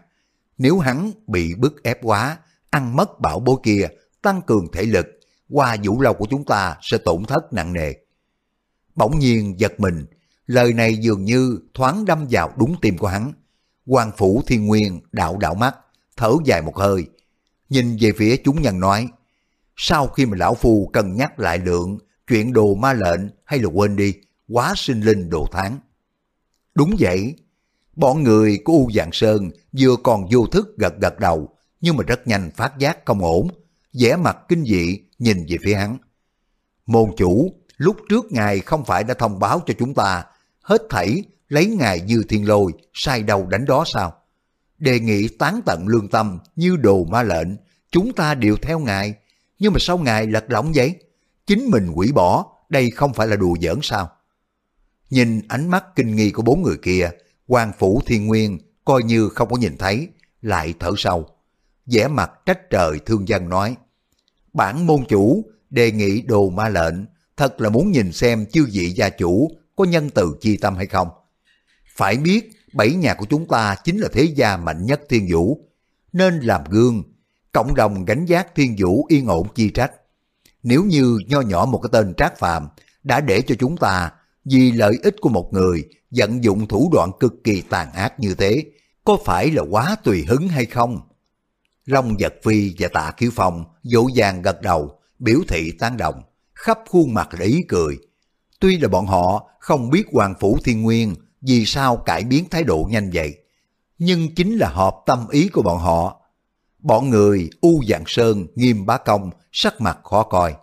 S1: Nếu hắn bị bức ép quá, ăn mất bảo bối kia, tăng cường thể lực, Hoa Vũ Lâu của chúng ta sẽ tổn thất nặng nề. Bỗng nhiên giật mình, lời này dường như thoáng đâm vào đúng tim của hắn. Hoàng Phủ Thiên Nguyên đạo đạo mắt, thở dài một hơi, nhìn về phía chúng nhân nói, sau khi mà lão phu cần nhắc lại lượng chuyện đồ ma lệnh hay là quên đi, quá sinh linh đồ tháng. Đúng vậy, bọn người của U Dạng Sơn vừa còn vô thức gật gật đầu, nhưng mà rất nhanh phát giác không ổn, vẻ mặt kinh dị nhìn về phía hắn. Môn chủ, lúc trước ngài không phải đã thông báo cho chúng ta, hết thảy lấy ngài dư thiên lôi, sai đầu đánh đó sao? Đề nghị tán tận lương tâm như đồ ma lệnh, chúng ta đều theo ngài, nhưng mà sao ngài lật lỏng vậy? Chính mình quỷ bỏ, đây không phải là đùa giỡn sao? Nhìn ánh mắt kinh nghi của bốn người kia, quan phủ thiên nguyên coi như không có nhìn thấy, lại thở sâu. vẻ mặt trách trời thương dân nói, bản môn chủ đề nghị đồ ma lệnh, thật là muốn nhìn xem chư vị gia chủ có nhân từ chi tâm hay không. Phải biết, bảy nhà của chúng ta chính là thế gia mạnh nhất thiên vũ, nên làm gương, cộng đồng gánh giác thiên vũ yên ổn chi trách. Nếu như nho nhỏ một cái tên trác phàm đã để cho chúng ta vì lợi ích của một người vận dụng thủ đoạn cực kỳ tàn ác như thế, có phải là quá tùy hứng hay không? Long Giật Phi và Tạ Kiếu Phong dỗ dàng gật đầu, biểu thị tán đồng, khắp khuôn mặt để ý cười. Tuy là bọn họ không biết Hoàng Phủ Thiên Nguyên vì sao cải biến thái độ nhanh vậy, nhưng chính là hợp tâm ý của bọn họ. Bọn người U Dạng Sơn, Nghiêm Bá Công sắc mặt khó coi.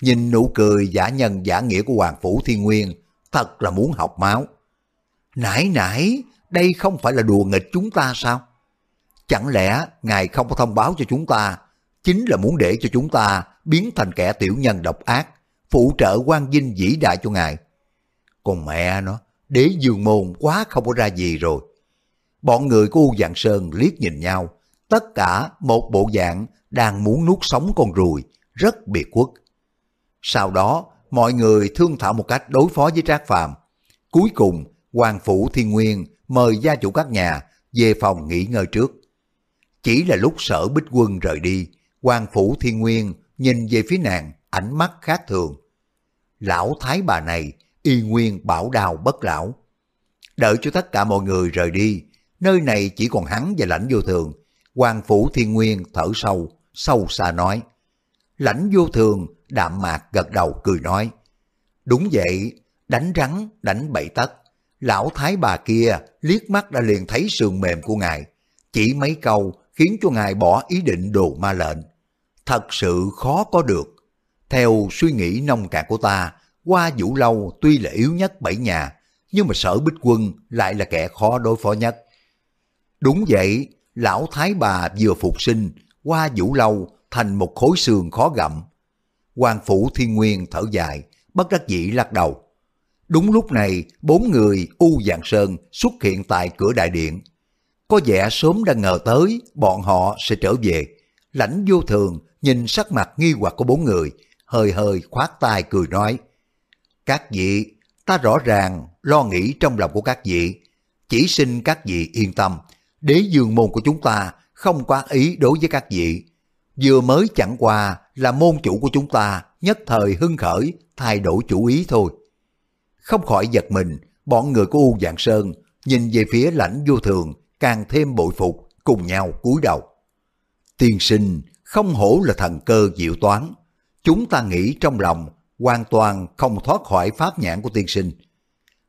S1: Nhìn nụ cười giả nhân giả nghĩa của Hoàng Phủ Thiên Nguyên, thật là muốn học máu. Nãy nãy, đây không phải là đùa nghịch chúng ta sao? Chẳng lẽ Ngài không có thông báo cho chúng ta, chính là muốn để cho chúng ta biến thành kẻ tiểu nhân độc ác, phụ trợ quan dinh vĩ đại cho Ngài. Còn mẹ nó, đế dương môn quá không có ra gì rồi. Bọn người của U Dạng Sơn liếc nhìn nhau, tất cả một bộ dạng đang muốn nuốt sống con ruồi, rất biệt quốc. Sau đó, mọi người thương thảo một cách đối phó với Trác Phàm. Cuối cùng, Hoàng Phủ Thiên Nguyên mời gia chủ các nhà về phòng nghỉ ngơi trước. Chỉ là lúc sở bích quân rời đi, Hoàng Phủ Thiên Nguyên nhìn về phía nàng, ánh mắt khác thường. Lão thái bà này, y nguyên bảo đào bất lão. Đợi cho tất cả mọi người rời đi, nơi này chỉ còn hắn và lãnh vô thường. Hoàng Phủ Thiên Nguyên thở sâu, sâu xa nói. Lãnh vô thường đạm mạc gật đầu cười nói. Đúng vậy, đánh rắn, đánh bậy tất. Lão thái bà kia liếc mắt đã liền thấy sườn mềm của ngài. Chỉ mấy câu khiến cho ngài bỏ ý định đồ ma lệnh. Thật sự khó có được. Theo suy nghĩ nông cạn của ta, qua vũ lâu tuy là yếu nhất bảy nhà, nhưng mà sở bích quân lại là kẻ khó đối phó nhất. Đúng vậy, lão thái bà vừa phục sinh, qua vũ lâu thành một khối xương khó gặm. Hoàng phủ thiên nguyên thở dài, bất đắc dĩ lắc đầu. Đúng lúc này, bốn người U Dạng Sơn xuất hiện tại cửa đại điện. Có vẻ sớm đã ngờ tới bọn họ sẽ trở về. Lãnh vô thường nhìn sắc mặt nghi hoặc của bốn người, hơi hơi khoát tay cười nói. Các vị, ta rõ ràng lo nghĩ trong lòng của các vị. Chỉ xin các vị yên tâm, đế dương môn của chúng ta không quá ý đối với các vị. Vừa mới chẳng qua là môn chủ của chúng ta nhất thời hưng khởi thay đổi chủ ý thôi. Không khỏi giật mình, bọn người của U Dạng Sơn nhìn về phía lãnh vô thường càng thêm bội phục cùng nhau cúi đầu. Tiên sinh không hổ là thần cơ diệu toán, chúng ta nghĩ trong lòng hoàn toàn không thoát khỏi pháp nhãn của tiên sinh.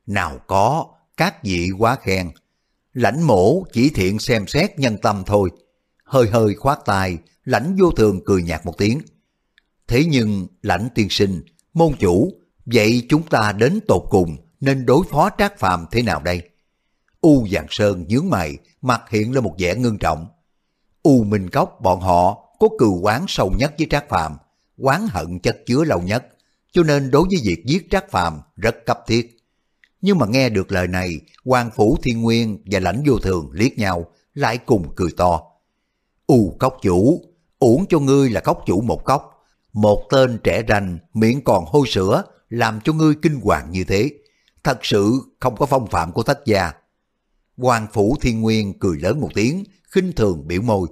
S1: Nào có, các vị quá khen. Lãnh mổ chỉ thiện xem xét nhân tâm thôi. Hơi hơi khoát tay, lãnh vô thường cười nhạt một tiếng. Thế nhưng lãnh tiên sinh, môn chủ, vậy chúng ta đến tột cùng nên đối phó trác phàm thế nào đây? U Giang Sơn nhướng mày, mặt hiện lên một vẻ ngưng trọng. U Minh Cốc bọn họ có cừu quán sâu nhất với Trác Phàm, quán hận chất chứa lâu nhất, cho nên đối với việc giết Trác Phàm rất cấp thiết. Nhưng mà nghe được lời này, Hoàng Phủ Thiên Nguyên và Lãnh Vô Thường liếc nhau, lại cùng cười to. U cốc chủ, uổng cho ngươi là cốc chủ một cốc. Một tên trẻ rành miệng còn hôi sữa, làm cho ngươi kinh hoàng như thế. Thật sự không có phong phạm của thất gia. Hoàng Phủ Thiên Nguyên cười lớn một tiếng, khinh thường biểu môi.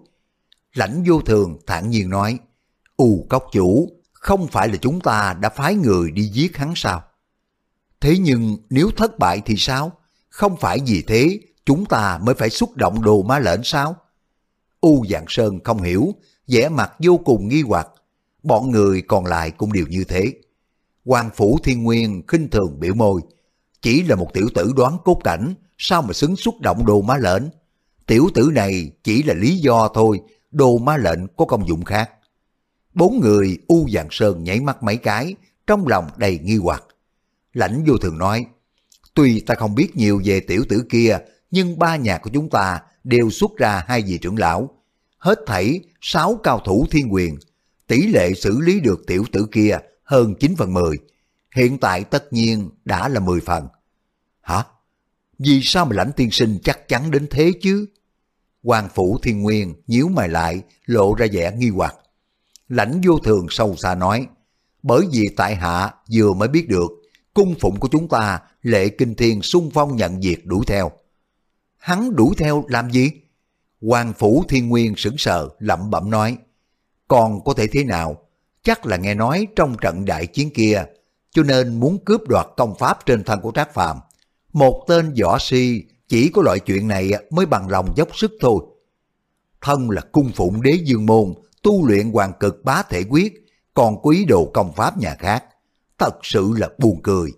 S1: Lãnh vô thường thản nhiên nói, U cốc chủ, không phải là chúng ta đã phái người đi giết hắn sao? Thế nhưng nếu thất bại thì sao? Không phải vì thế chúng ta mới phải xúc động đồ má lệnh sao? U Dạng Sơn không hiểu, vẻ mặt vô cùng nghi hoặc. Bọn người còn lại cũng đều như thế. Hoàng Phủ Thiên Nguyên khinh thường biểu môi. Chỉ là một tiểu tử đoán cốt cảnh, sao mà xứng xúc động đồ má lệnh? Tiểu tử này chỉ là lý do thôi, đồ má lệnh có công dụng khác. Bốn người U Dạng Sơn nhảy mắt mấy cái, trong lòng đầy nghi hoặc. Lãnh vô thường nói, tuy ta không biết nhiều về tiểu tử kia, nhưng ba nhà của chúng ta đều xuất ra hai vị trưởng lão. Hết thảy sáu cao thủ thiên quyền, tỷ lệ xử lý được tiểu tử kia hơn 9 phần 10. Hiện tại tất nhiên đã là 10 phần. Hả? Vì sao mà lãnh tiên sinh chắc chắn đến thế chứ? Hoàng phủ thiên nguyên nhíu mày lại, lộ ra vẻ nghi hoặc. Lãnh vô thường sâu xa nói, bởi vì tại hạ vừa mới biết được, cung phụng của chúng ta lệ kinh thiên sung phong nhận việc đuổi theo. Hắn đuổi theo làm gì? Hoàng phủ thiên nguyên sững sờ lẩm bẩm nói, còn có thể thế nào? Chắc là nghe nói trong trận đại chiến kia, cho nên muốn cướp đoạt công pháp trên thân của Trác Phàm. Một tên võ si chỉ có loại chuyện này mới bằng lòng dốc sức thôi. Thân là cung phụng đế dương môn, tu luyện hoàng cực bá thể quyết, còn quý đồ công pháp nhà khác. Thật sự là buồn cười.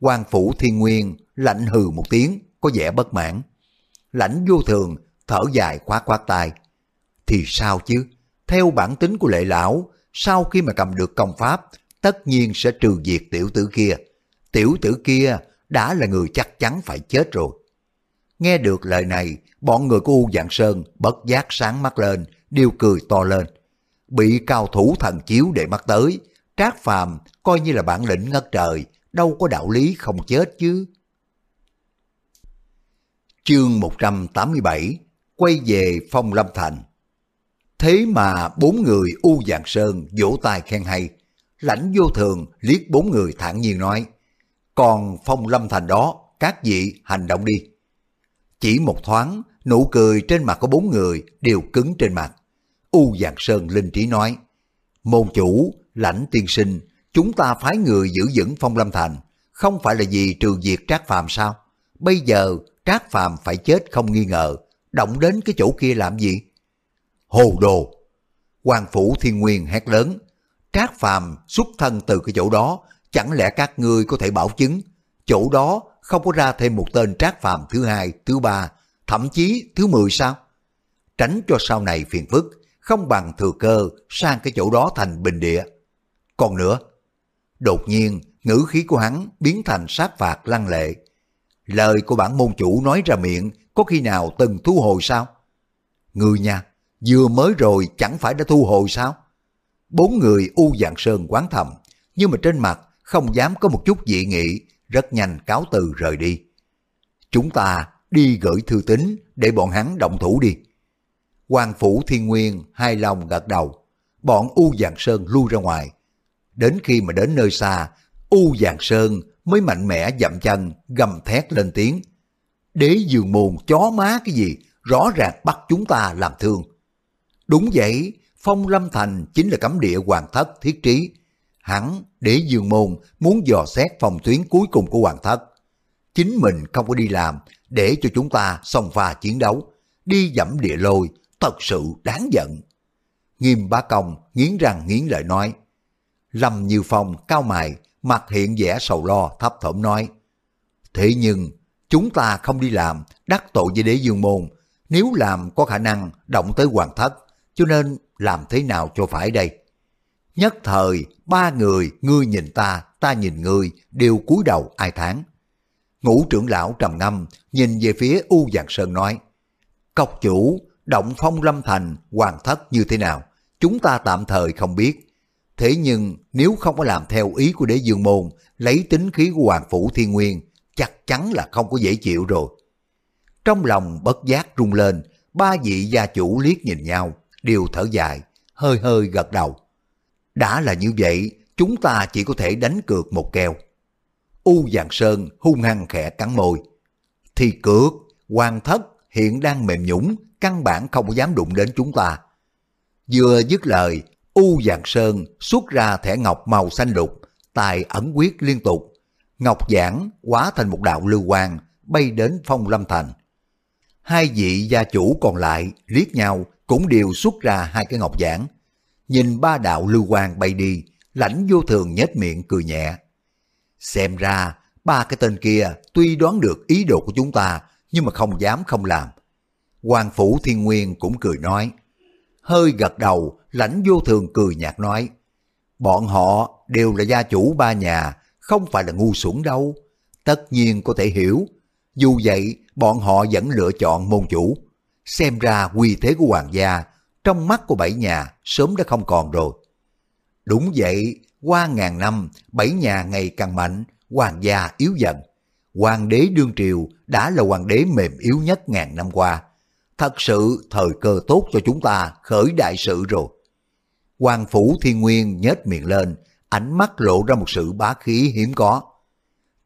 S1: quan phủ thiên nguyên lạnh hừ một tiếng, có vẻ bất mãn. Lãnh vô thường, thở dài khoát khoát tay. Thì sao chứ? Theo bản tính của lệ lão, sau khi mà cầm được công pháp, tất nhiên sẽ trừ diệt tiểu tử kia. Tiểu tử kia đã là người chắc chắn phải chết rồi. Nghe được lời này, bọn người của U Dạng Sơn bất giác sáng mắt lên, đều cười to lên. Bị cao thủ thần chiếu để mắt tới, Trác Phàm coi như là bản lĩnh ngất trời, đâu có đạo lý không chết chứ. Chương 187 Quay về Phong Lâm Thành Thế mà bốn người U Dạng Sơn vỗ tay khen hay, lãnh vô thường liếc bốn người thản nhiên nói, còn Phong Lâm Thành đó, các vị hành động đi. Chỉ một thoáng, nụ cười trên mặt của bốn người đều cứng trên mặt. U Giang Sơn linh trí nói, Môn chủ, lãnh tiên sinh, chúng ta phái người giữ vững phong lâm thành, không phải là vì trừ diệt trác phàm sao? Bây giờ trác phàm phải chết không nghi ngờ, động đến cái chỗ kia làm gì? Hồ đồ! Hoàng phủ thiên nguyên hét lớn, trác phàm xuất thân từ cái chỗ đó, chẳng lẽ các ngươi có thể bảo chứng chỗ đó không có ra thêm một tên trác phàm thứ hai, thứ ba, thậm chí thứ mười sao? Tránh cho sau này phiền phức, không bằng thừa cơ sang cái chỗ đó thành bình địa. Còn nữa, đột nhiên ngữ khí của hắn biến thành sát phạt lăng lệ. Lời của bản môn chủ nói ra miệng có khi nào từng thu hồi sao? Người nhà vừa mới rồi chẳng phải đã thu hồi sao? Bốn người U Dạng Sơn quán thầm, nhưng mà trên mặt không dám có một chút dị nghị, rất nhanh cáo từ rời đi. Chúng ta đi gửi thư tín để bọn hắn động thủ đi. Hoàng Phủ Thiên Nguyên hai lòng gật đầu, bọn U Giàng Sơn lui ra ngoài. Đến khi mà đến nơi xa, U Giàng Sơn mới mạnh mẽ dậm chân, gầm thét lên tiếng. Đế dường môn chó má cái gì, rõ ràng bắt chúng ta làm thương. Đúng vậy, Phong Lâm Thành chính là cấm địa hoàng thất thiết trí. Hắn, đế dương môn, muốn dò xét phòng tuyến cuối cùng của hoàng thất. Chính mình không có đi làm, để cho chúng ta xông pha chiến đấu, đi dẫm địa lôi, thật sự đáng giận. Nghiêm bá công nghiến răng nghiến lợi nói. Lâm Như Phong cao mày, mặt hiện vẻ sầu lo thấp thỏm nói. Thế nhưng, chúng ta không đi làm, đắc tội với đế dương môn. Nếu làm có khả năng động tới hoàng thất, cho nên làm thế nào cho phải đây? Nhất thời, ba người, ngươi nhìn ta, ta nhìn ngươi, đều cúi đầu ai tháng. Ngũ trưởng lão trầm ngâm, nhìn về phía U Dạng Sơn nói, Cọc chủ, động phong lâm thành, hoàng thất như thế nào? Chúng ta tạm thời không biết. Thế nhưng nếu không có làm theo ý của đế dương môn, lấy tính khí của hoàng phủ thiên nguyên, chắc chắn là không có dễ chịu rồi. Trong lòng bất giác rung lên, ba vị gia chủ liếc nhìn nhau, đều thở dài, hơi hơi gật đầu. Đã là như vậy, chúng ta chỉ có thể đánh cược một kèo. U Giàng Sơn hung hăng khẽ cắn môi. Thì cược, hoàng thất hiện đang mềm nhũng, căn bản không dám đụng đến chúng ta. Vừa dứt lời, U Giàng Sơn xuất ra thẻ ngọc màu xanh lục, tài ẩn quyết liên tục. Ngọc giảng hóa thành một đạo lưu quang, bay đến phong lâm thành. Hai vị gia chủ còn lại liếc nhau cũng đều xuất ra hai cái ngọc giảng. Nhìn ba đạo lưu quang bay đi, lãnh vô thường nhếch miệng cười nhẹ. Xem ra, ba cái tên kia tuy đoán được ý đồ của chúng ta, nhưng mà không dám không làm. Hoàng Phủ Thiên Nguyên cũng cười nói. Hơi gật đầu, lãnh vô thường cười nhạt nói. Bọn họ đều là gia chủ ba nhà, không phải là ngu xuẩn đâu. Tất nhiên có thể hiểu. Dù vậy, bọn họ vẫn lựa chọn môn chủ. Xem ra quy thế của hoàng gia, trong mắt của bảy nhà sớm đã không còn rồi. Đúng vậy, qua ngàn năm, bảy nhà ngày càng mạnh, hoàng gia yếu dần. Hoàng đế đương triều đã là hoàng đế mềm yếu nhất ngàn năm qua. Thật sự thời cơ tốt cho chúng ta khởi đại sự rồi. Hoàng phủ thiên nguyên nhếch miệng lên, ánh mắt lộ ra một sự bá khí hiếm có.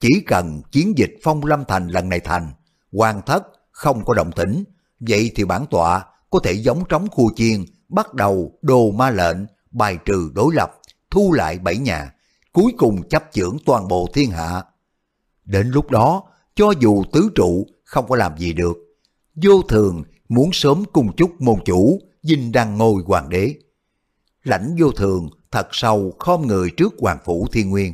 S1: Chỉ cần chiến dịch phong lâm thành lần này thành, hoàng thất không có động tĩnh, vậy thì bản tọa có thể giống trống khu chiên, bắt đầu đồ ma lệnh, bài trừ đối lập, thu lại bảy nhà, cuối cùng chấp chưởng toàn bộ thiên hạ. Đến lúc đó, cho dù tứ trụ không có làm gì được, vô thường muốn sớm cung chúc môn chủ, dinh đăng ngôi hoàng đế. Lãnh vô thường thật sâu khom người trước hoàng phủ thiên nguyên.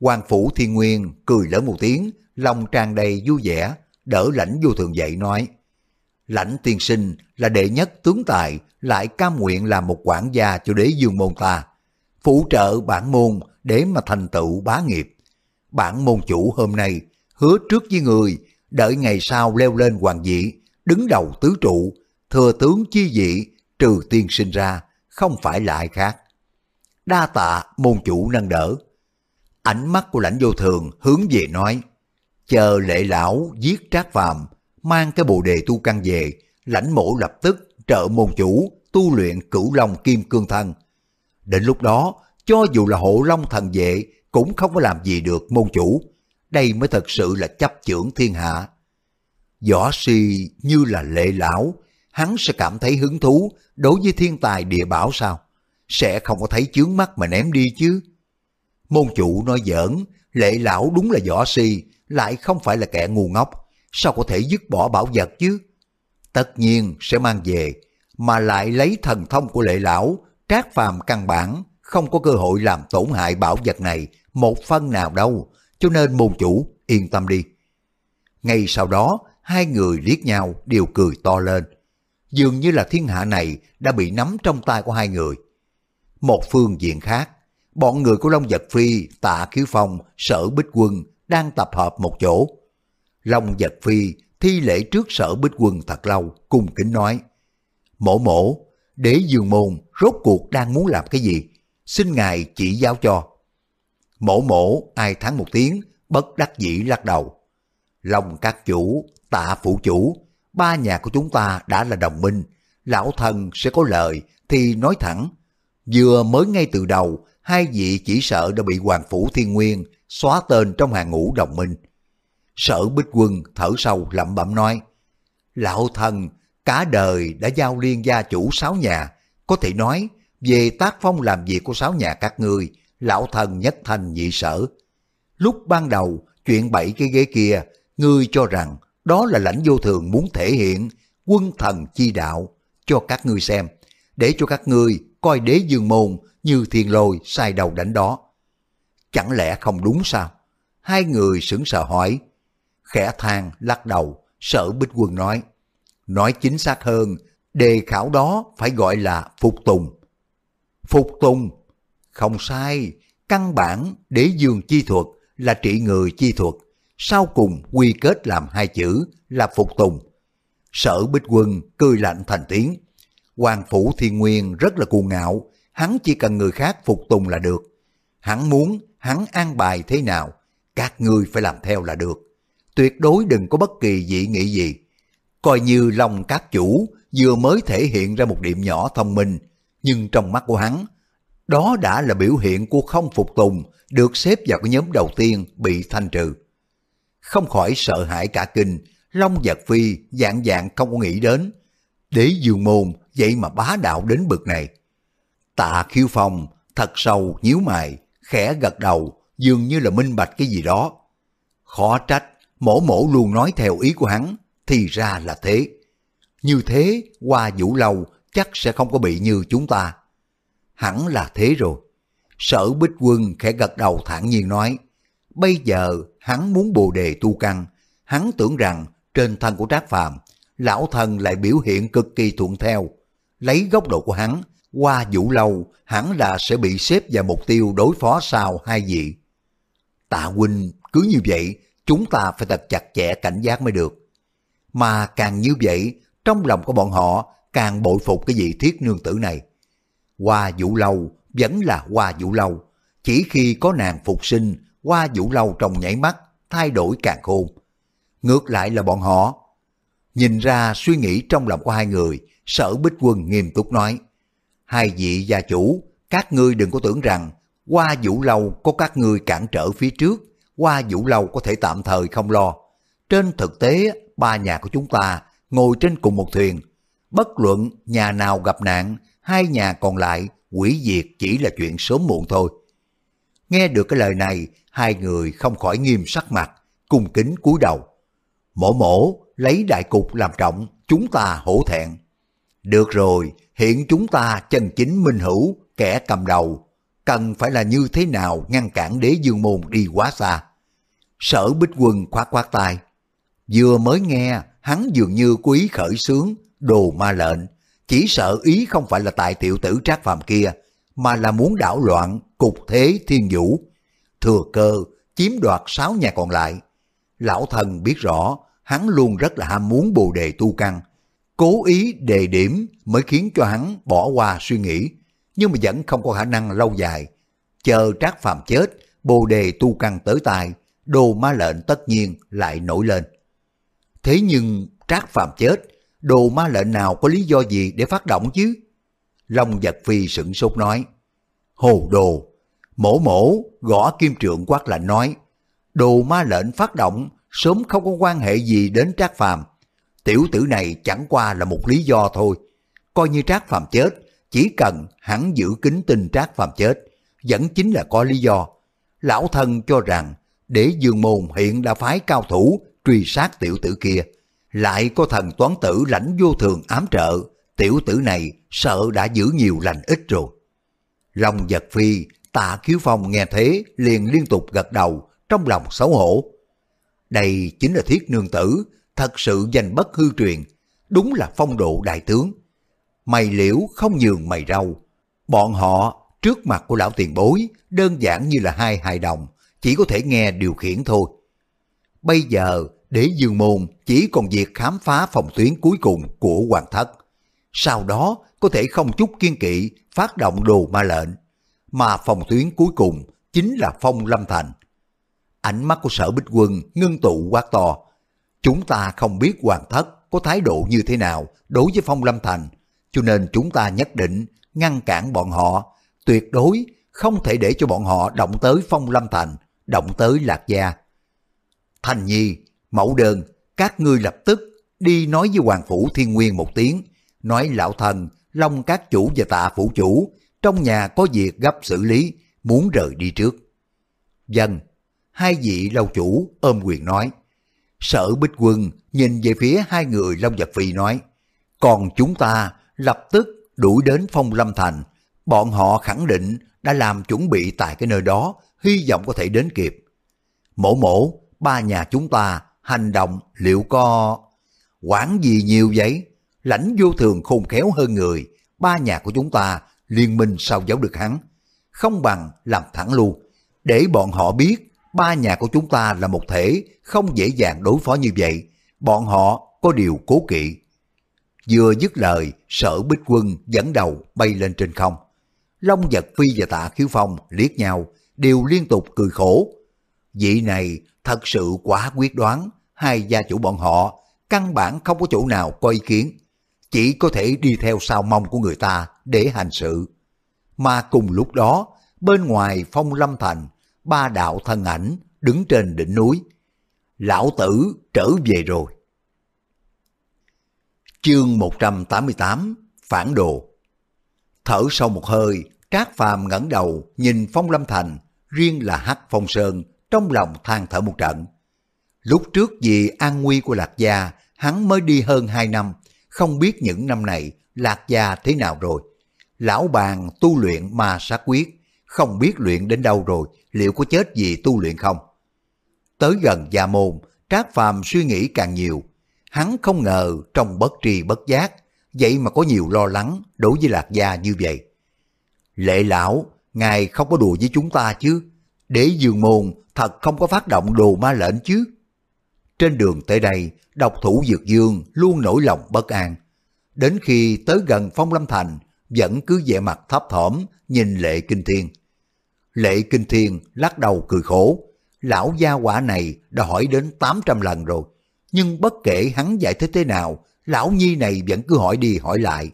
S1: Hoàng phủ thiên nguyên cười lớn một tiếng, lòng tràn đầy vui vẻ, đỡ lãnh vô thường dậy nói. Lãnh tiên sinh là đệ nhất tướng tài, lại cam nguyện làm một quản gia cho đế dương môn ta. Phụ trợ bản môn để mà thành tựu bá nghiệp. Bản môn chủ hôm nay hứa trước với người, đợi ngày sau leo lên hoàng vị, đứng đầu tứ trụ, thừa tướng chi vị, trừ tiên sinh ra, không phải là ai khác. Đa tạ môn chủ nâng đỡ. Ánh mắt của lãnh vô thường hướng về nói, chờ lệ lão giết trác phàm, mang cái bồ đề tu căn về, lãnh mổ lập tức trợ môn chủ tu luyện cửu long kim cương thân. Đến lúc đó, cho dù là hộ long thần vệ cũng không có làm gì được môn chủ. Đây mới thật sự là chấp trưởng thiên hạ. Võ si như là lệ lão, hắn sẽ cảm thấy hứng thú đối với thiên tài địa bảo sao? Sẽ không có thấy chướng mắt mà ném đi chứ. Môn chủ nói giỡn, lệ lão đúng là võ si, lại không phải là kẻ ngu ngốc, sao có thể dứt bỏ bảo vật chứ? Tất nhiên sẽ mang về, mà lại lấy thần thông của lệ lão, trác phàm căn bản, không có cơ hội làm tổn hại bảo vật này một phân nào đâu, cho nên môn chủ yên tâm đi. Ngay sau đó, hai người liếc nhau đều cười to lên. Dường như là thiên hạ này đã bị nắm trong tay của hai người. Một phương diện khác, bọn người của Long Giật Phi, Tạ Khiếu Phong, Sở Bích Quân đang tập hợp một chỗ. Long Giật Phi thi lễ trước Sở Bích Quân thật lâu, cung kính nói. Mổ mổ, đế dương môn rốt cuộc đang muốn làm cái gì? Xin ngài chỉ giáo cho. Mổ mổ ai thắng một tiếng, bất đắc dĩ lắc đầu. Long các chủ, tạ phụ chủ, ba nhà của chúng ta đã là đồng minh, lão thần sẽ có lời thì nói thẳng. Vừa mới ngay từ đầu, hai vị chỉ sợ đã bị Hoàng Phủ Thiên Nguyên xóa tên trong hàng ngũ đồng minh. Sở Bích Quân thở sâu lẩm bẩm nói, Lão thần, cả đời đã giao liên gia chủ sáu nhà, có thể nói về tác phong làm việc của sáu nhà các ngươi, lão thần nhất thành nhị sở. Lúc ban đầu, chuyện bảy cái ghế kia, ngươi cho rằng đó là lãnh vô thường muốn thể hiện quân thần chi đạo cho các ngươi xem, để cho các ngươi coi đế dương môn như thiên lôi sai đầu đánh đó. Chẳng lẽ không đúng sao? Hai người sững sờ hỏi. Khẽ than lắc đầu, sở bích quân nói. Nói chính xác hơn, đề khảo đó phải gọi là phục tùng. Phục tùng? Không sai, căn bản đế dương chi thuật là trị người chi thuật, sau cùng quy kết làm hai chữ là phục tùng. Sở Bích Quân cười lạnh thành tiếng. Hoàng Phủ Thiên Nguyên rất là cuồng ngạo, hắn chỉ cần người khác phục tùng là được. Hắn muốn, hắn an bài thế nào, các ngươi phải làm theo là được. Tuyệt đối đừng có bất kỳ dị nghị gì. Coi như lòng các chủ vừa mới thể hiện ra một điểm nhỏ thông minh, nhưng trong mắt của hắn, đó đã là biểu hiện của không phục tùng, được xếp vào cái nhóm đầu tiên bị thanh trừ. Không khỏi sợ hãi cả kinh, Long Giật Phi dạng dạng không có nghĩ đến. Đế dương môn vậy mà bá đạo đến bực này. Tạ khiêu phong thật sâu nhíu mày, khẽ gật đầu, dường như là minh bạch cái gì đó. Khó trách, mổ mổ luôn nói theo ý của hắn, thì ra là thế. Như thế, qua vũ lâu chắc sẽ không có bị như chúng ta. Hẳn là thế rồi. Sở Bích Quân khẽ gật đầu thản nhiên nói, bây giờ hắn muốn bồ đề tu căn, hắn tưởng rằng trên thân của Trác Phàm, lão thần lại biểu hiện cực kỳ thuận theo. Lấy góc độ của hắn, qua vũ lâu hẳn là sẽ bị xếp vào mục tiêu đối phó sau hai vị. Tạ huynh cứ như vậy, chúng ta phải thật chặt chẽ cảnh giác mới được. Mà càng như vậy, trong lòng của bọn họ càng bội phục cái vị thiết nương tử này. Hoa vũ lâu vẫn là hoa vũ lâu, chỉ khi có nàng phục sinh, hoa vũ lâu trong nhảy mắt, thay đổi càng khôn. Ngược lại là bọn họ. Nhìn ra suy nghĩ trong lòng của hai người, sở bích quân nghiêm túc nói, hai vị gia chủ, các ngươi đừng có tưởng rằng qua vũ lâu có các ngươi cản trở phía trước, qua vũ lâu có thể tạm thời không lo. Trên thực tế, ba nhà của chúng ta ngồi trên cùng một thuyền. Bất luận nhà nào gặp nạn, hai nhà còn lại quỷ diệt chỉ là chuyện sớm muộn thôi. Nghe được cái lời này, hai người không khỏi nghiêm sắc mặt, cung kính cúi đầu. Mổ mổ, lấy đại cục làm trọng, chúng ta hổ thẹn. Được rồi, hiện chúng ta chân chính minh hữu, kẻ cầm đầu, cần phải là như thế nào ngăn cản đế dương môn đi quá xa. Sở bích quân khoát khoát tay. Vừa mới nghe, hắn dường như quý khởi sướng, đồ ma lệnh, chỉ sợ ý không phải là tại tiểu tử trác phàm kia, mà là muốn đảo loạn cục thế thiên vũ. Thừa cơ, chiếm đoạt sáu nhà còn lại. Lão thần biết rõ, hắn luôn rất là ham muốn bồ đề tu căn. Cố ý đề điểm mới khiến cho hắn bỏ qua suy nghĩ, nhưng mà vẫn không có khả năng lâu dài. Chờ trác phàm chết, bồ đề tu căn tới tài, đồ ma lệnh tất nhiên lại nổi lên. Thế nhưng trác phàm chết, đồ ma lệnh nào có lý do gì để phát động chứ? Long giật phi sửng sốt nói, Hồ đồ, mổ mổ gõ kim trượng quát lạnh nói, đồ ma lệnh phát động sớm không có quan hệ gì đến Trác Phàm. Tiểu tử này chẳng qua là một lý do thôi. Coi như Trác Phàm chết, chỉ cần hắn giữ kính tình Trác Phàm chết, vẫn chính là có lý do. Lão thân cho rằng, để dương môn hiện đã phái cao thủ truy sát tiểu tử kia, lại có thần toán tử lãnh vô thường ám trợ, tiểu tử này sợ đã giữ nhiều lành ít rồi. Long giật phi, Tạ Khiếu Phong nghe thế liền liên tục gật đầu, trong lòng xấu hổ. Đây chính là thiết nương tử, thật sự danh bất hư truyền, đúng là phong độ đại tướng. Mày liễu không nhường mày râu. Bọn họ trước mặt của lão tiền bối đơn giản như là hai hài đồng, chỉ có thể nghe điều khiển thôi. Bây giờ, đế dương môn chỉ còn việc khám phá phòng tuyến cuối cùng của hoàng thất. Sau đó, có thể không chút kiên kỵ phát động đồ ma lệnh. Mà phòng tuyến cuối cùng chính là phong lâm thành. Ánh mắt của sở bích quân ngưng tụ quát to. Chúng ta không biết hoàng thất có thái độ như thế nào đối với phong lâm thành, cho nên chúng ta nhất định ngăn cản bọn họ, tuyệt đối không thể để cho bọn họ động tới phong lâm thành, động tới lạc gia. Thành nhi, mẫu đơn, các ngươi lập tức đi nói với Hoàng Phủ Thiên Nguyên một tiếng, nói lão thần, Long các chủ và tạ phủ chủ, trong nhà có việc gấp xử lý, muốn rời đi trước. Dân, hai vị lâu chủ ôm quyền nói. Sở Bích Quân nhìn về phía hai người Long Giật Phi nói, còn chúng ta lập tức đuổi đến Phong Lâm Thành, bọn họ khẳng định đã làm chuẩn bị tại cái nơi đó, hy vọng có thể đến kịp. Mổ mổ, ba nhà chúng ta hành động liệu có... Quản gì nhiều vậy? Lãnh vô thường khôn khéo hơn người, ba nhà của chúng ta liên minh sao giấu được hắn. Không bằng làm thẳng luôn, để bọn họ biết ba nhà của chúng ta là một thể, không dễ dàng đối phó như vậy. Bọn họ có điều cố kỵ. Vừa dứt lời, sở bích quân dẫn đầu bay lên trên không. Long giật phi và tạ khiếu phong liếc nhau, đều liên tục cười khổ. Vị này thật sự quá quyết đoán, hai gia chủ bọn họ căn bản không có chỗ nào có ý kiến, chỉ có thể đi theo sao mong của người ta để hành sự. Mà cùng lúc đó, bên ngoài phong lâm thành, ba đạo thân ảnh đứng trên đỉnh núi. Lão tử trở về rồi. Chương 188 Phản đồ Thở sâu một hơi, Trác Phàm ngẩng đầu nhìn Phong Lâm Thành, riêng là Hắc Phong Sơn, trong lòng than thở một trận. Lúc trước vì an nguy của Lạc Gia, hắn mới đi hơn hai năm, không biết những năm này Lạc Gia thế nào rồi. Lão bàn tu luyện ma sát quyết, không biết luyện đến đâu rồi, liệu có chết vì tu luyện không? Tới gần gia môn, Trác Phàm suy nghĩ càng nhiều. Hắn không ngờ trong bất tri bất giác, vậy mà có nhiều lo lắng đối với Lạc Gia như vậy. Lệ lão, ngài không có đùa với chúng ta chứ? Để dương môn thật không có phát động đồ ma lệnh chứ? Trên đường tới đây, độc thủ Dược Dương luôn nổi lòng bất an. Đến khi tới gần Phong Lâm Thành, vẫn cứ vẻ mặt thấp thỏm nhìn Lệ Kinh Thiên. Lệ Kinh Thiên lắc đầu cười khổ. Lão gia quả này đã hỏi đến 800 lần rồi. Nhưng bất kể hắn giải thích thế nào, lão nhi này vẫn cứ hỏi đi hỏi lại.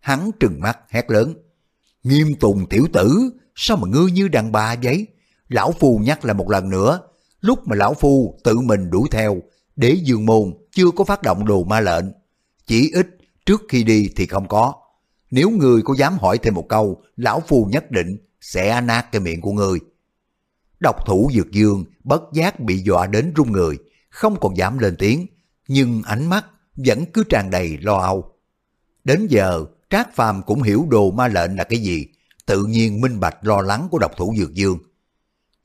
S1: Hắn trừng mắt hét lớn. Nghiêm tùng tiểu tử, sao mà ngươi như đàn bà vậy? Lão phù nhắc lại một lần nữa, lúc mà Lão Phu tự mình đuổi theo, đế dương môn chưa có phát động đồ ma lệnh. Chỉ ít trước khi đi thì không có. Nếu người có dám hỏi thêm một câu, Lão Phu nhất định sẽ nát cái miệng của người. Độc thủ dược dương bất giác bị dọa đến run người, không còn dám lên tiếng, nhưng ánh mắt vẫn cứ tràn đầy lo âu. Đến giờ, Trác Phàm cũng hiểu đồ ma lệnh là cái gì, tự nhiên minh bạch lo lắng của độc thủ dược dương.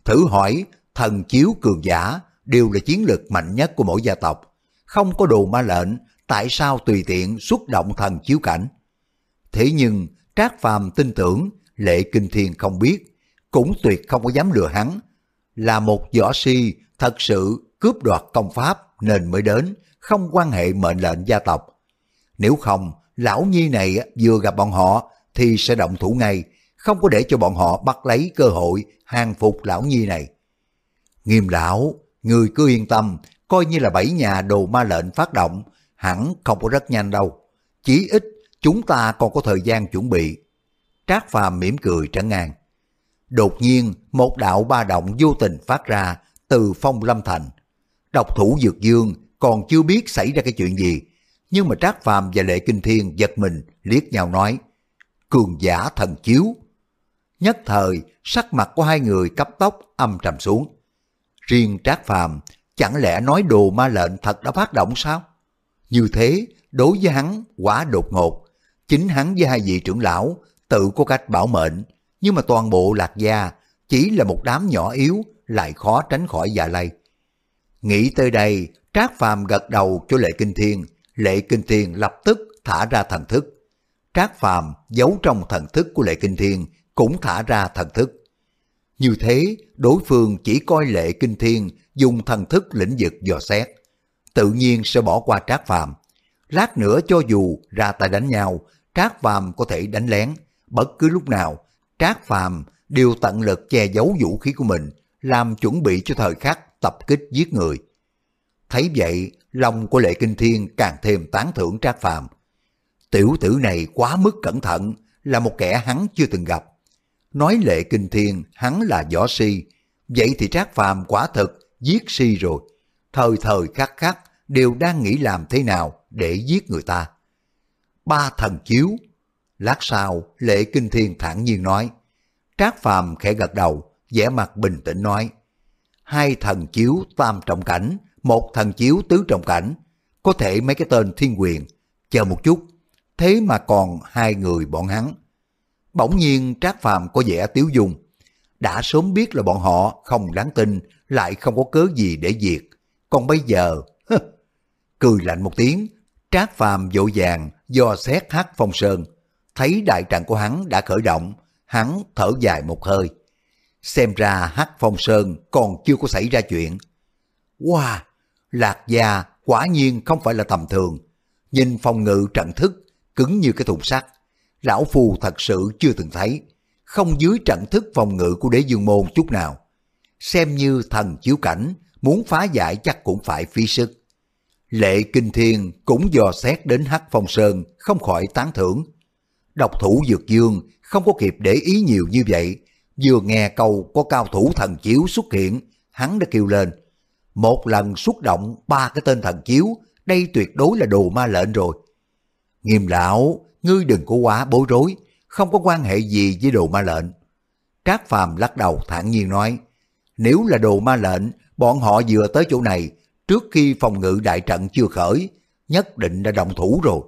S1: Thử hỏi, thần chiếu cường giả đều là chiến lược mạnh nhất của mỗi gia tộc. Không có đồ ma lệnh, tại sao tùy tiện xuất động thần chiếu cảnh? Thế nhưng, Trác Phàm tin tưởng Lệ Kinh Thiên không biết, cũng tuyệt không có dám lừa hắn. Là một võ si thật sự cướp đoạt công pháp nên mới đến, không quan hệ mệnh lệnh gia tộc. Nếu không, lão nhi này vừa gặp bọn họ thì sẽ động thủ ngay, không có để cho bọn họ bắt lấy cơ hội hàng phục lão nhi này. Nghiêm lão, người cứ yên tâm, coi như là bảy nhà đồ ma lệnh phát động, hẳn không có rất nhanh đâu. Chỉ ít chúng ta còn có thời gian chuẩn bị. Trác Phàm mỉm cười trấn ngang. Đột nhiên, một đạo ba động vô tình phát ra từ phong lâm thành. Độc thủ Dược Dương còn chưa biết xảy ra cái chuyện gì, nhưng mà Trác Phàm và Lệ Kinh Thiên giật mình liếc nhau nói, cường giả thần chiếu. Nhất thời, sắc mặt của hai người cấp tốc âm trầm xuống. Riêng Trác Phàm chẳng lẽ nói đồ ma lệnh thật đã phát động sao? Như thế, đối với hắn quá đột ngột, chính hắn với hai vị trưởng lão tự có cách bảo mệnh, nhưng mà toàn bộ lạc gia chỉ là một đám nhỏ yếu lại khó tránh khỏi dạ lây. Nghĩ tới đây, Trác Phàm gật đầu cho Lệ Kinh Thiên, Lệ Kinh Thiên lập tức thả ra thần thức. Trác Phàm giấu trong thần thức của Lệ Kinh Thiên cũng thả ra thần thức. Như thế, đối phương chỉ coi Lệ Kinh Thiên dùng thần thức lĩnh vực dò xét, tự nhiên sẽ bỏ qua Trác Phàm. Lát nữa cho dù ra tay đánh nhau, Trác Phàm có thể đánh lén, bất cứ lúc nào, Trác Phàm đều tận lực che giấu vũ khí của mình, làm chuẩn bị cho thời khắc tập kích giết người. Thấy vậy, lòng của Lệ Kinh Thiên càng thêm tán thưởng Trác Phàm. Tiểu tử này quá mức cẩn thận, là một kẻ hắn chưa từng gặp. Nói Lệ Kinh Thiên hắn là võ si, vậy thì Trác Phàm quả thực giết si rồi. Thời thời khắc khắc đều đang nghĩ làm thế nào để giết người ta. Ba thần chiếu. Lát sau, Lệ Kinh Thiên thản nhiên nói. Trác Phàm khẽ gật đầu, vẻ mặt bình tĩnh nói. Hai thần chiếu tam trọng cảnh, một thần chiếu tứ trọng cảnh. Có thể mấy cái tên thiên quyền. Chờ một chút, thế mà còn hai người bọn hắn. Bỗng nhiên Trác Phàm có vẻ tiếu dung. Đã sớm biết là bọn họ không đáng tin, lại không có cớ gì để diệt. Còn bây giờ, cười lạnh một tiếng, Trác Phàm vội vàng do xét hát phong sơn. Thấy đại trận của hắn đã khởi động, hắn thở dài một hơi. Xem ra hát phong sơn còn chưa có xảy ra chuyện. Wow, lạc gia quả nhiên không phải là tầm thường. Nhìn phòng ngự trận thức, cứng như cái thùng sắt. Lão Phù thật sự chưa từng thấy, không dưới trận thức phòng ngự của đế dương môn chút nào. Xem như thần chiếu cảnh, muốn phá giải chắc cũng phải phí sức. Lệ Kinh Thiên cũng dò xét đến Hắc Phong Sơn, không khỏi tán thưởng. Độc thủ Dược Dương không có kịp để ý nhiều như vậy, vừa nghe câu có cao thủ thần chiếu xuất hiện, hắn đã kêu lên. Một lần xuất động ba cái tên thần chiếu, đây tuyệt đối là đồ ma lệnh rồi. Nghiêm lão, ngươi đừng có quá bối rối, không có quan hệ gì với đồ ma lệnh. Trác Phàm lắc đầu thản nhiên nói, nếu là đồ ma lệnh, bọn họ vừa tới chỗ này, trước khi phòng ngự đại trận chưa khởi, nhất định đã động thủ rồi.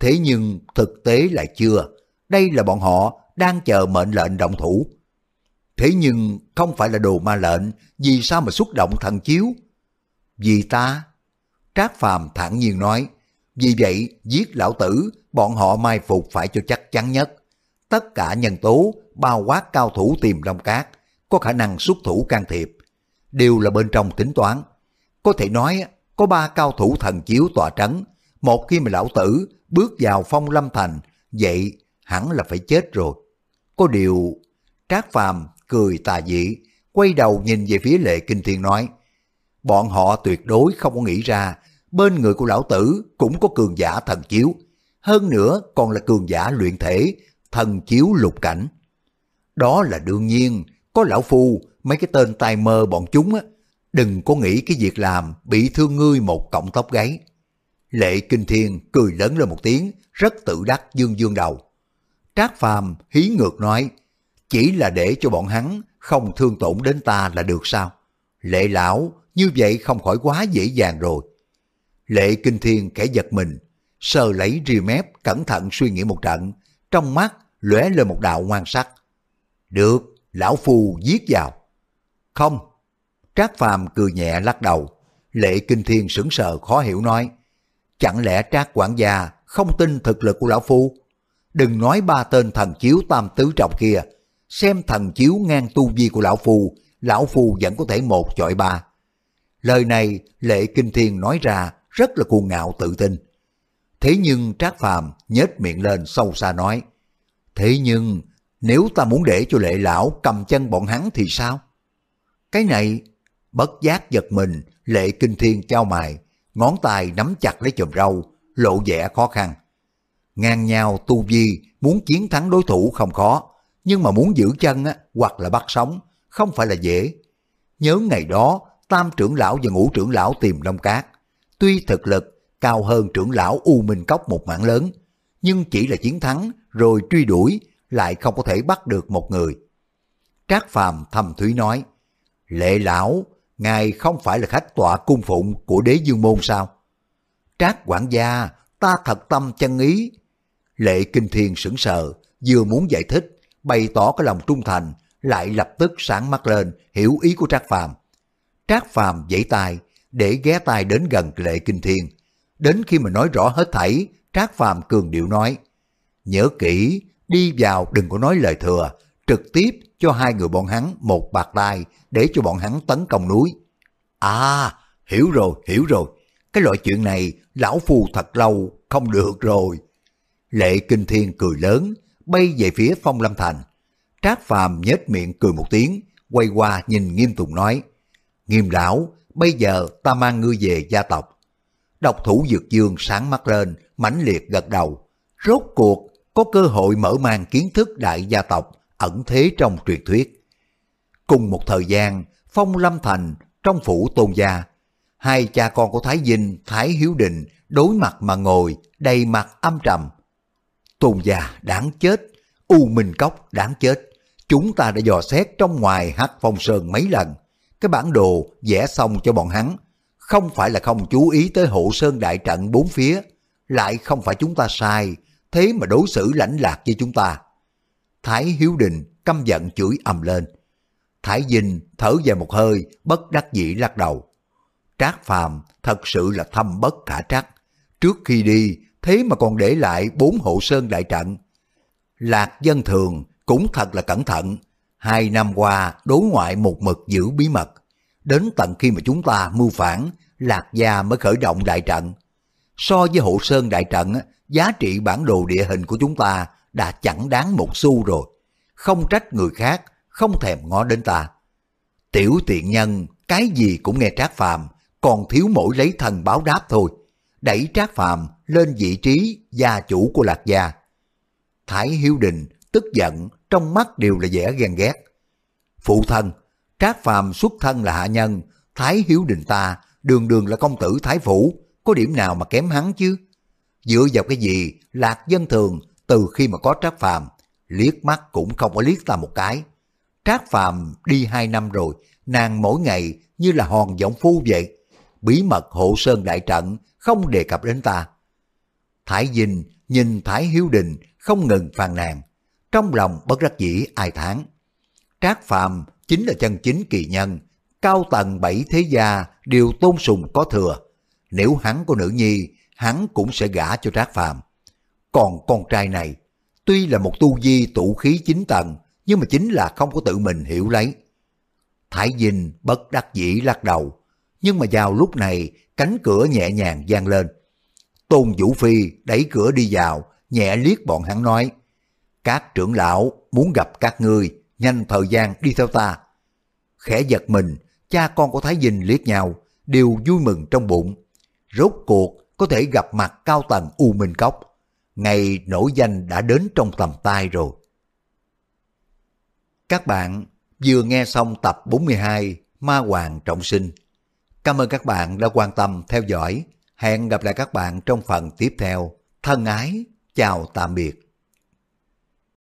S1: Thế nhưng thực tế là chưa, đây là bọn họ đang chờ mệnh lệnh động thủ. Thế nhưng không phải là đồ ma lệnh, vì sao mà xuất động thần chiếu? Vì ta? Trác Phàm thản nhiên nói, vì vậy giết lão tử, bọn họ mai phục phải cho chắc chắn nhất. Tất cả nhân tố, bao quát cao thủ tìm Long Cát, có khả năng xuất thủ can thiệp, đều là bên trong tính toán. Có thể nói có ba cao thủ thần chiếu tòa trấn, một khi mà lão tử bước vào phong lâm thành, vậy hẳn là phải chết rồi. Có điều, Trác Phàm cười tà dị, quay đầu nhìn về phía Lệ Kinh Thiên nói, bọn họ tuyệt đối không có nghĩ ra bên người của lão tử cũng có cường giả thần chiếu, hơn nữa còn là cường giả luyện thể, thần chiếu lục cảnh. Đó là đương nhiên, có lão phu, mấy cái tên tai mơ bọn chúng á, đừng có nghĩ cái việc làm bị thương ngươi một cọng tóc gáy. Lệ Kinh Thiên cười lớn lên một tiếng, rất tự đắc dương dương đầu. Trác Phàm hí ngược nói, chỉ là để cho bọn hắn không thương tổn đến ta là được sao? Lệ lão, như vậy không khỏi quá dễ dàng rồi. Lệ Kinh Thiên kẻ giật mình, sờ lấy rìa mép cẩn thận suy nghĩ một trận, trong mắt lóe lên một đạo ngoan sắc. Được, lão phu giết vào. Không. Trác Phàm cười nhẹ lắc đầu. Lệ Kinh Thiên sững sờ khó hiểu nói. Chẳng lẽ Trác quản gia không tin thực lực của lão phu? Đừng nói ba tên thần chiếu tam tứ trọng kia. Xem thần chiếu ngang tu vi của lão phu, lão phu vẫn có thể một chọi ba. Lời này Lệ Kinh Thiên nói ra rất là cuồng ngạo tự tin. Thế nhưng Trác Phàm nhếch miệng lên sâu xa nói, Thế nhưng nếu ta muốn để cho lệ lão cầm chân bọn hắn thì sao? Cái này, bất giác giật mình, lệ kinh thiên trao mài, ngón tay nắm chặt lấy chùm râu, lộ vẻ khó khăn. Ngang nhau tu vi, muốn chiến thắng đối thủ không khó, nhưng mà muốn giữ chân á, hoặc là bắt sống, không phải là dễ. Nhớ ngày đó, tam trưởng lão và ngũ trưởng lão tìm Long Cát. Tuy thực lực cao hơn trưởng lão U Minh Cốc một mảng lớn, nhưng chỉ là chiến thắng rồi truy đuổi lại không có thể bắt được một người. Trác Phàm thầm thúy nói, Lệ lão, ngài không phải là khách tọa cung phụng của đế dương môn sao? Trác quản gia, ta thật tâm chân ý. Lệ Kinh Thiên sững sờ, vừa muốn giải thích, bày tỏ cái lòng trung thành, lại lập tức sáng mắt lên, hiểu ý của Trác Phàm. Trác Phàm giãy tay, để ghé tai đến gần Lệ Kinh Thiên. Đến khi mà nói rõ hết thảy, Trác Phàm cường điệu nói, nhớ kỹ, đi vào đừng có nói lời thừa, trực tiếp cho hai người bọn hắn một bạc tai để cho bọn hắn tấn công núi. À, hiểu rồi, hiểu rồi, cái loại chuyện này lão phù thật lâu, không được rồi. Lệ Kinh Thiên cười lớn, bay về phía Phong Lâm Thành. Trác Phàm nhếch miệng cười một tiếng, quay qua nhìn Nghiêm Tùng nói, Nghiêm lão, bây giờ ta mang ngươi về gia tộc. Độc thủ Dược Dương sáng mắt lên, mãnh liệt gật đầu. Rốt cuộc, có cơ hội mở mang kiến thức đại gia tộc, ẩn thế trong truyền thuyết. Cùng một thời gian, Phong Lâm Thành, trong phủ tôn gia, hai cha con của Thái vinh Thái Hiếu Định đối mặt mà ngồi, đầy mặt âm trầm. Tôn gia đáng chết, U Minh Cốc đáng chết. Chúng ta đã dò xét trong ngoài hắc phong sơn mấy lần. Cái bản đồ vẽ xong cho bọn hắn. Không phải là không chú ý tới hộ sơn đại trận bốn phía. Lại không phải chúng ta sai, thế mà đối xử lãnh lạc với chúng ta. Thái Hiếu Đình căm giận chửi ầm lên. Thái Dinh thở dài một hơi, bất đắc dĩ lắc đầu. Trác Phàm thật sự là thâm bất khả trắc. Trước khi đi, thế mà còn để lại bốn hộ sơn đại trận. Lạc dân thường cũng thật là cẩn thận. Hai năm qua đối ngoại một mực giữ bí mật. Đến tận khi mà chúng ta mưu phản, Lạc Gia mới khởi động đại trận. So với hộ sơn đại trận, giá trị bản đồ địa hình của chúng ta đã chẳng đáng một xu rồi. Không trách người khác, không thèm ngó đến ta. Tiểu tiện nhân, cái gì cũng nghe trác phàm, còn thiếu mỗi lấy thần báo đáp thôi. Đẩy trác phàm lên vị trí gia chủ của Lạc Gia. Thái Hiếu Đình tức giận, trong mắt đều là vẻ ghen ghét. Phụ thân, Trác Phàm xuất thân là hạ nhân, Thái Hiếu Đình ta, đường đường là công tử Thái Phủ, có điểm nào mà kém hắn chứ? Dựa vào cái gì, lạc dân thường, từ khi mà có Trác Phàm liếc mắt cũng không có liếc ta một cái. Trác Phàm đi hai năm rồi, nàng mỗi ngày như là hòn giọng phu vậy. Bí mật hộ sơn đại trận, không đề cập đến ta. Thái Dinh nhìn Thái Hiếu Đình không ngừng phàn nàn, trong lòng bất đắc dĩ ai thán. Trác Phàm chính là chân chính kỳ nhân, cao tầng bảy thế gia đều tôn sùng có thừa. Nếu hắn có nữ nhi, hắn cũng sẽ gả cho Trác Phàm. Còn con trai này, tuy là một tu di tụ khí chính tầng, nhưng mà chính là không có tự mình hiểu lấy. Thái Dinh bất đắc dĩ lắc đầu, nhưng mà vào lúc này cánh cửa nhẹ nhàng gian lên. Tôn Vũ Phi đẩy cửa đi vào, nhẹ liếc bọn hắn nói, các trưởng lão muốn gặp các ngươi, nhanh thời gian đi theo ta. Khẽ giật mình, cha con của Thái Dinh liếc nhau, đều vui mừng trong bụng. Rốt cuộc có thể gặp mặt cao tầng U Minh Cốc. Ngày nổi danh đã đến trong tầm tay rồi. Các bạn vừa nghe xong tập 42 Ma Hoàng Trọng Sinh. Cảm ơn các bạn đã quan tâm theo dõi. Hẹn gặp lại các bạn trong phần tiếp theo. Thân ái, chào tạm biệt.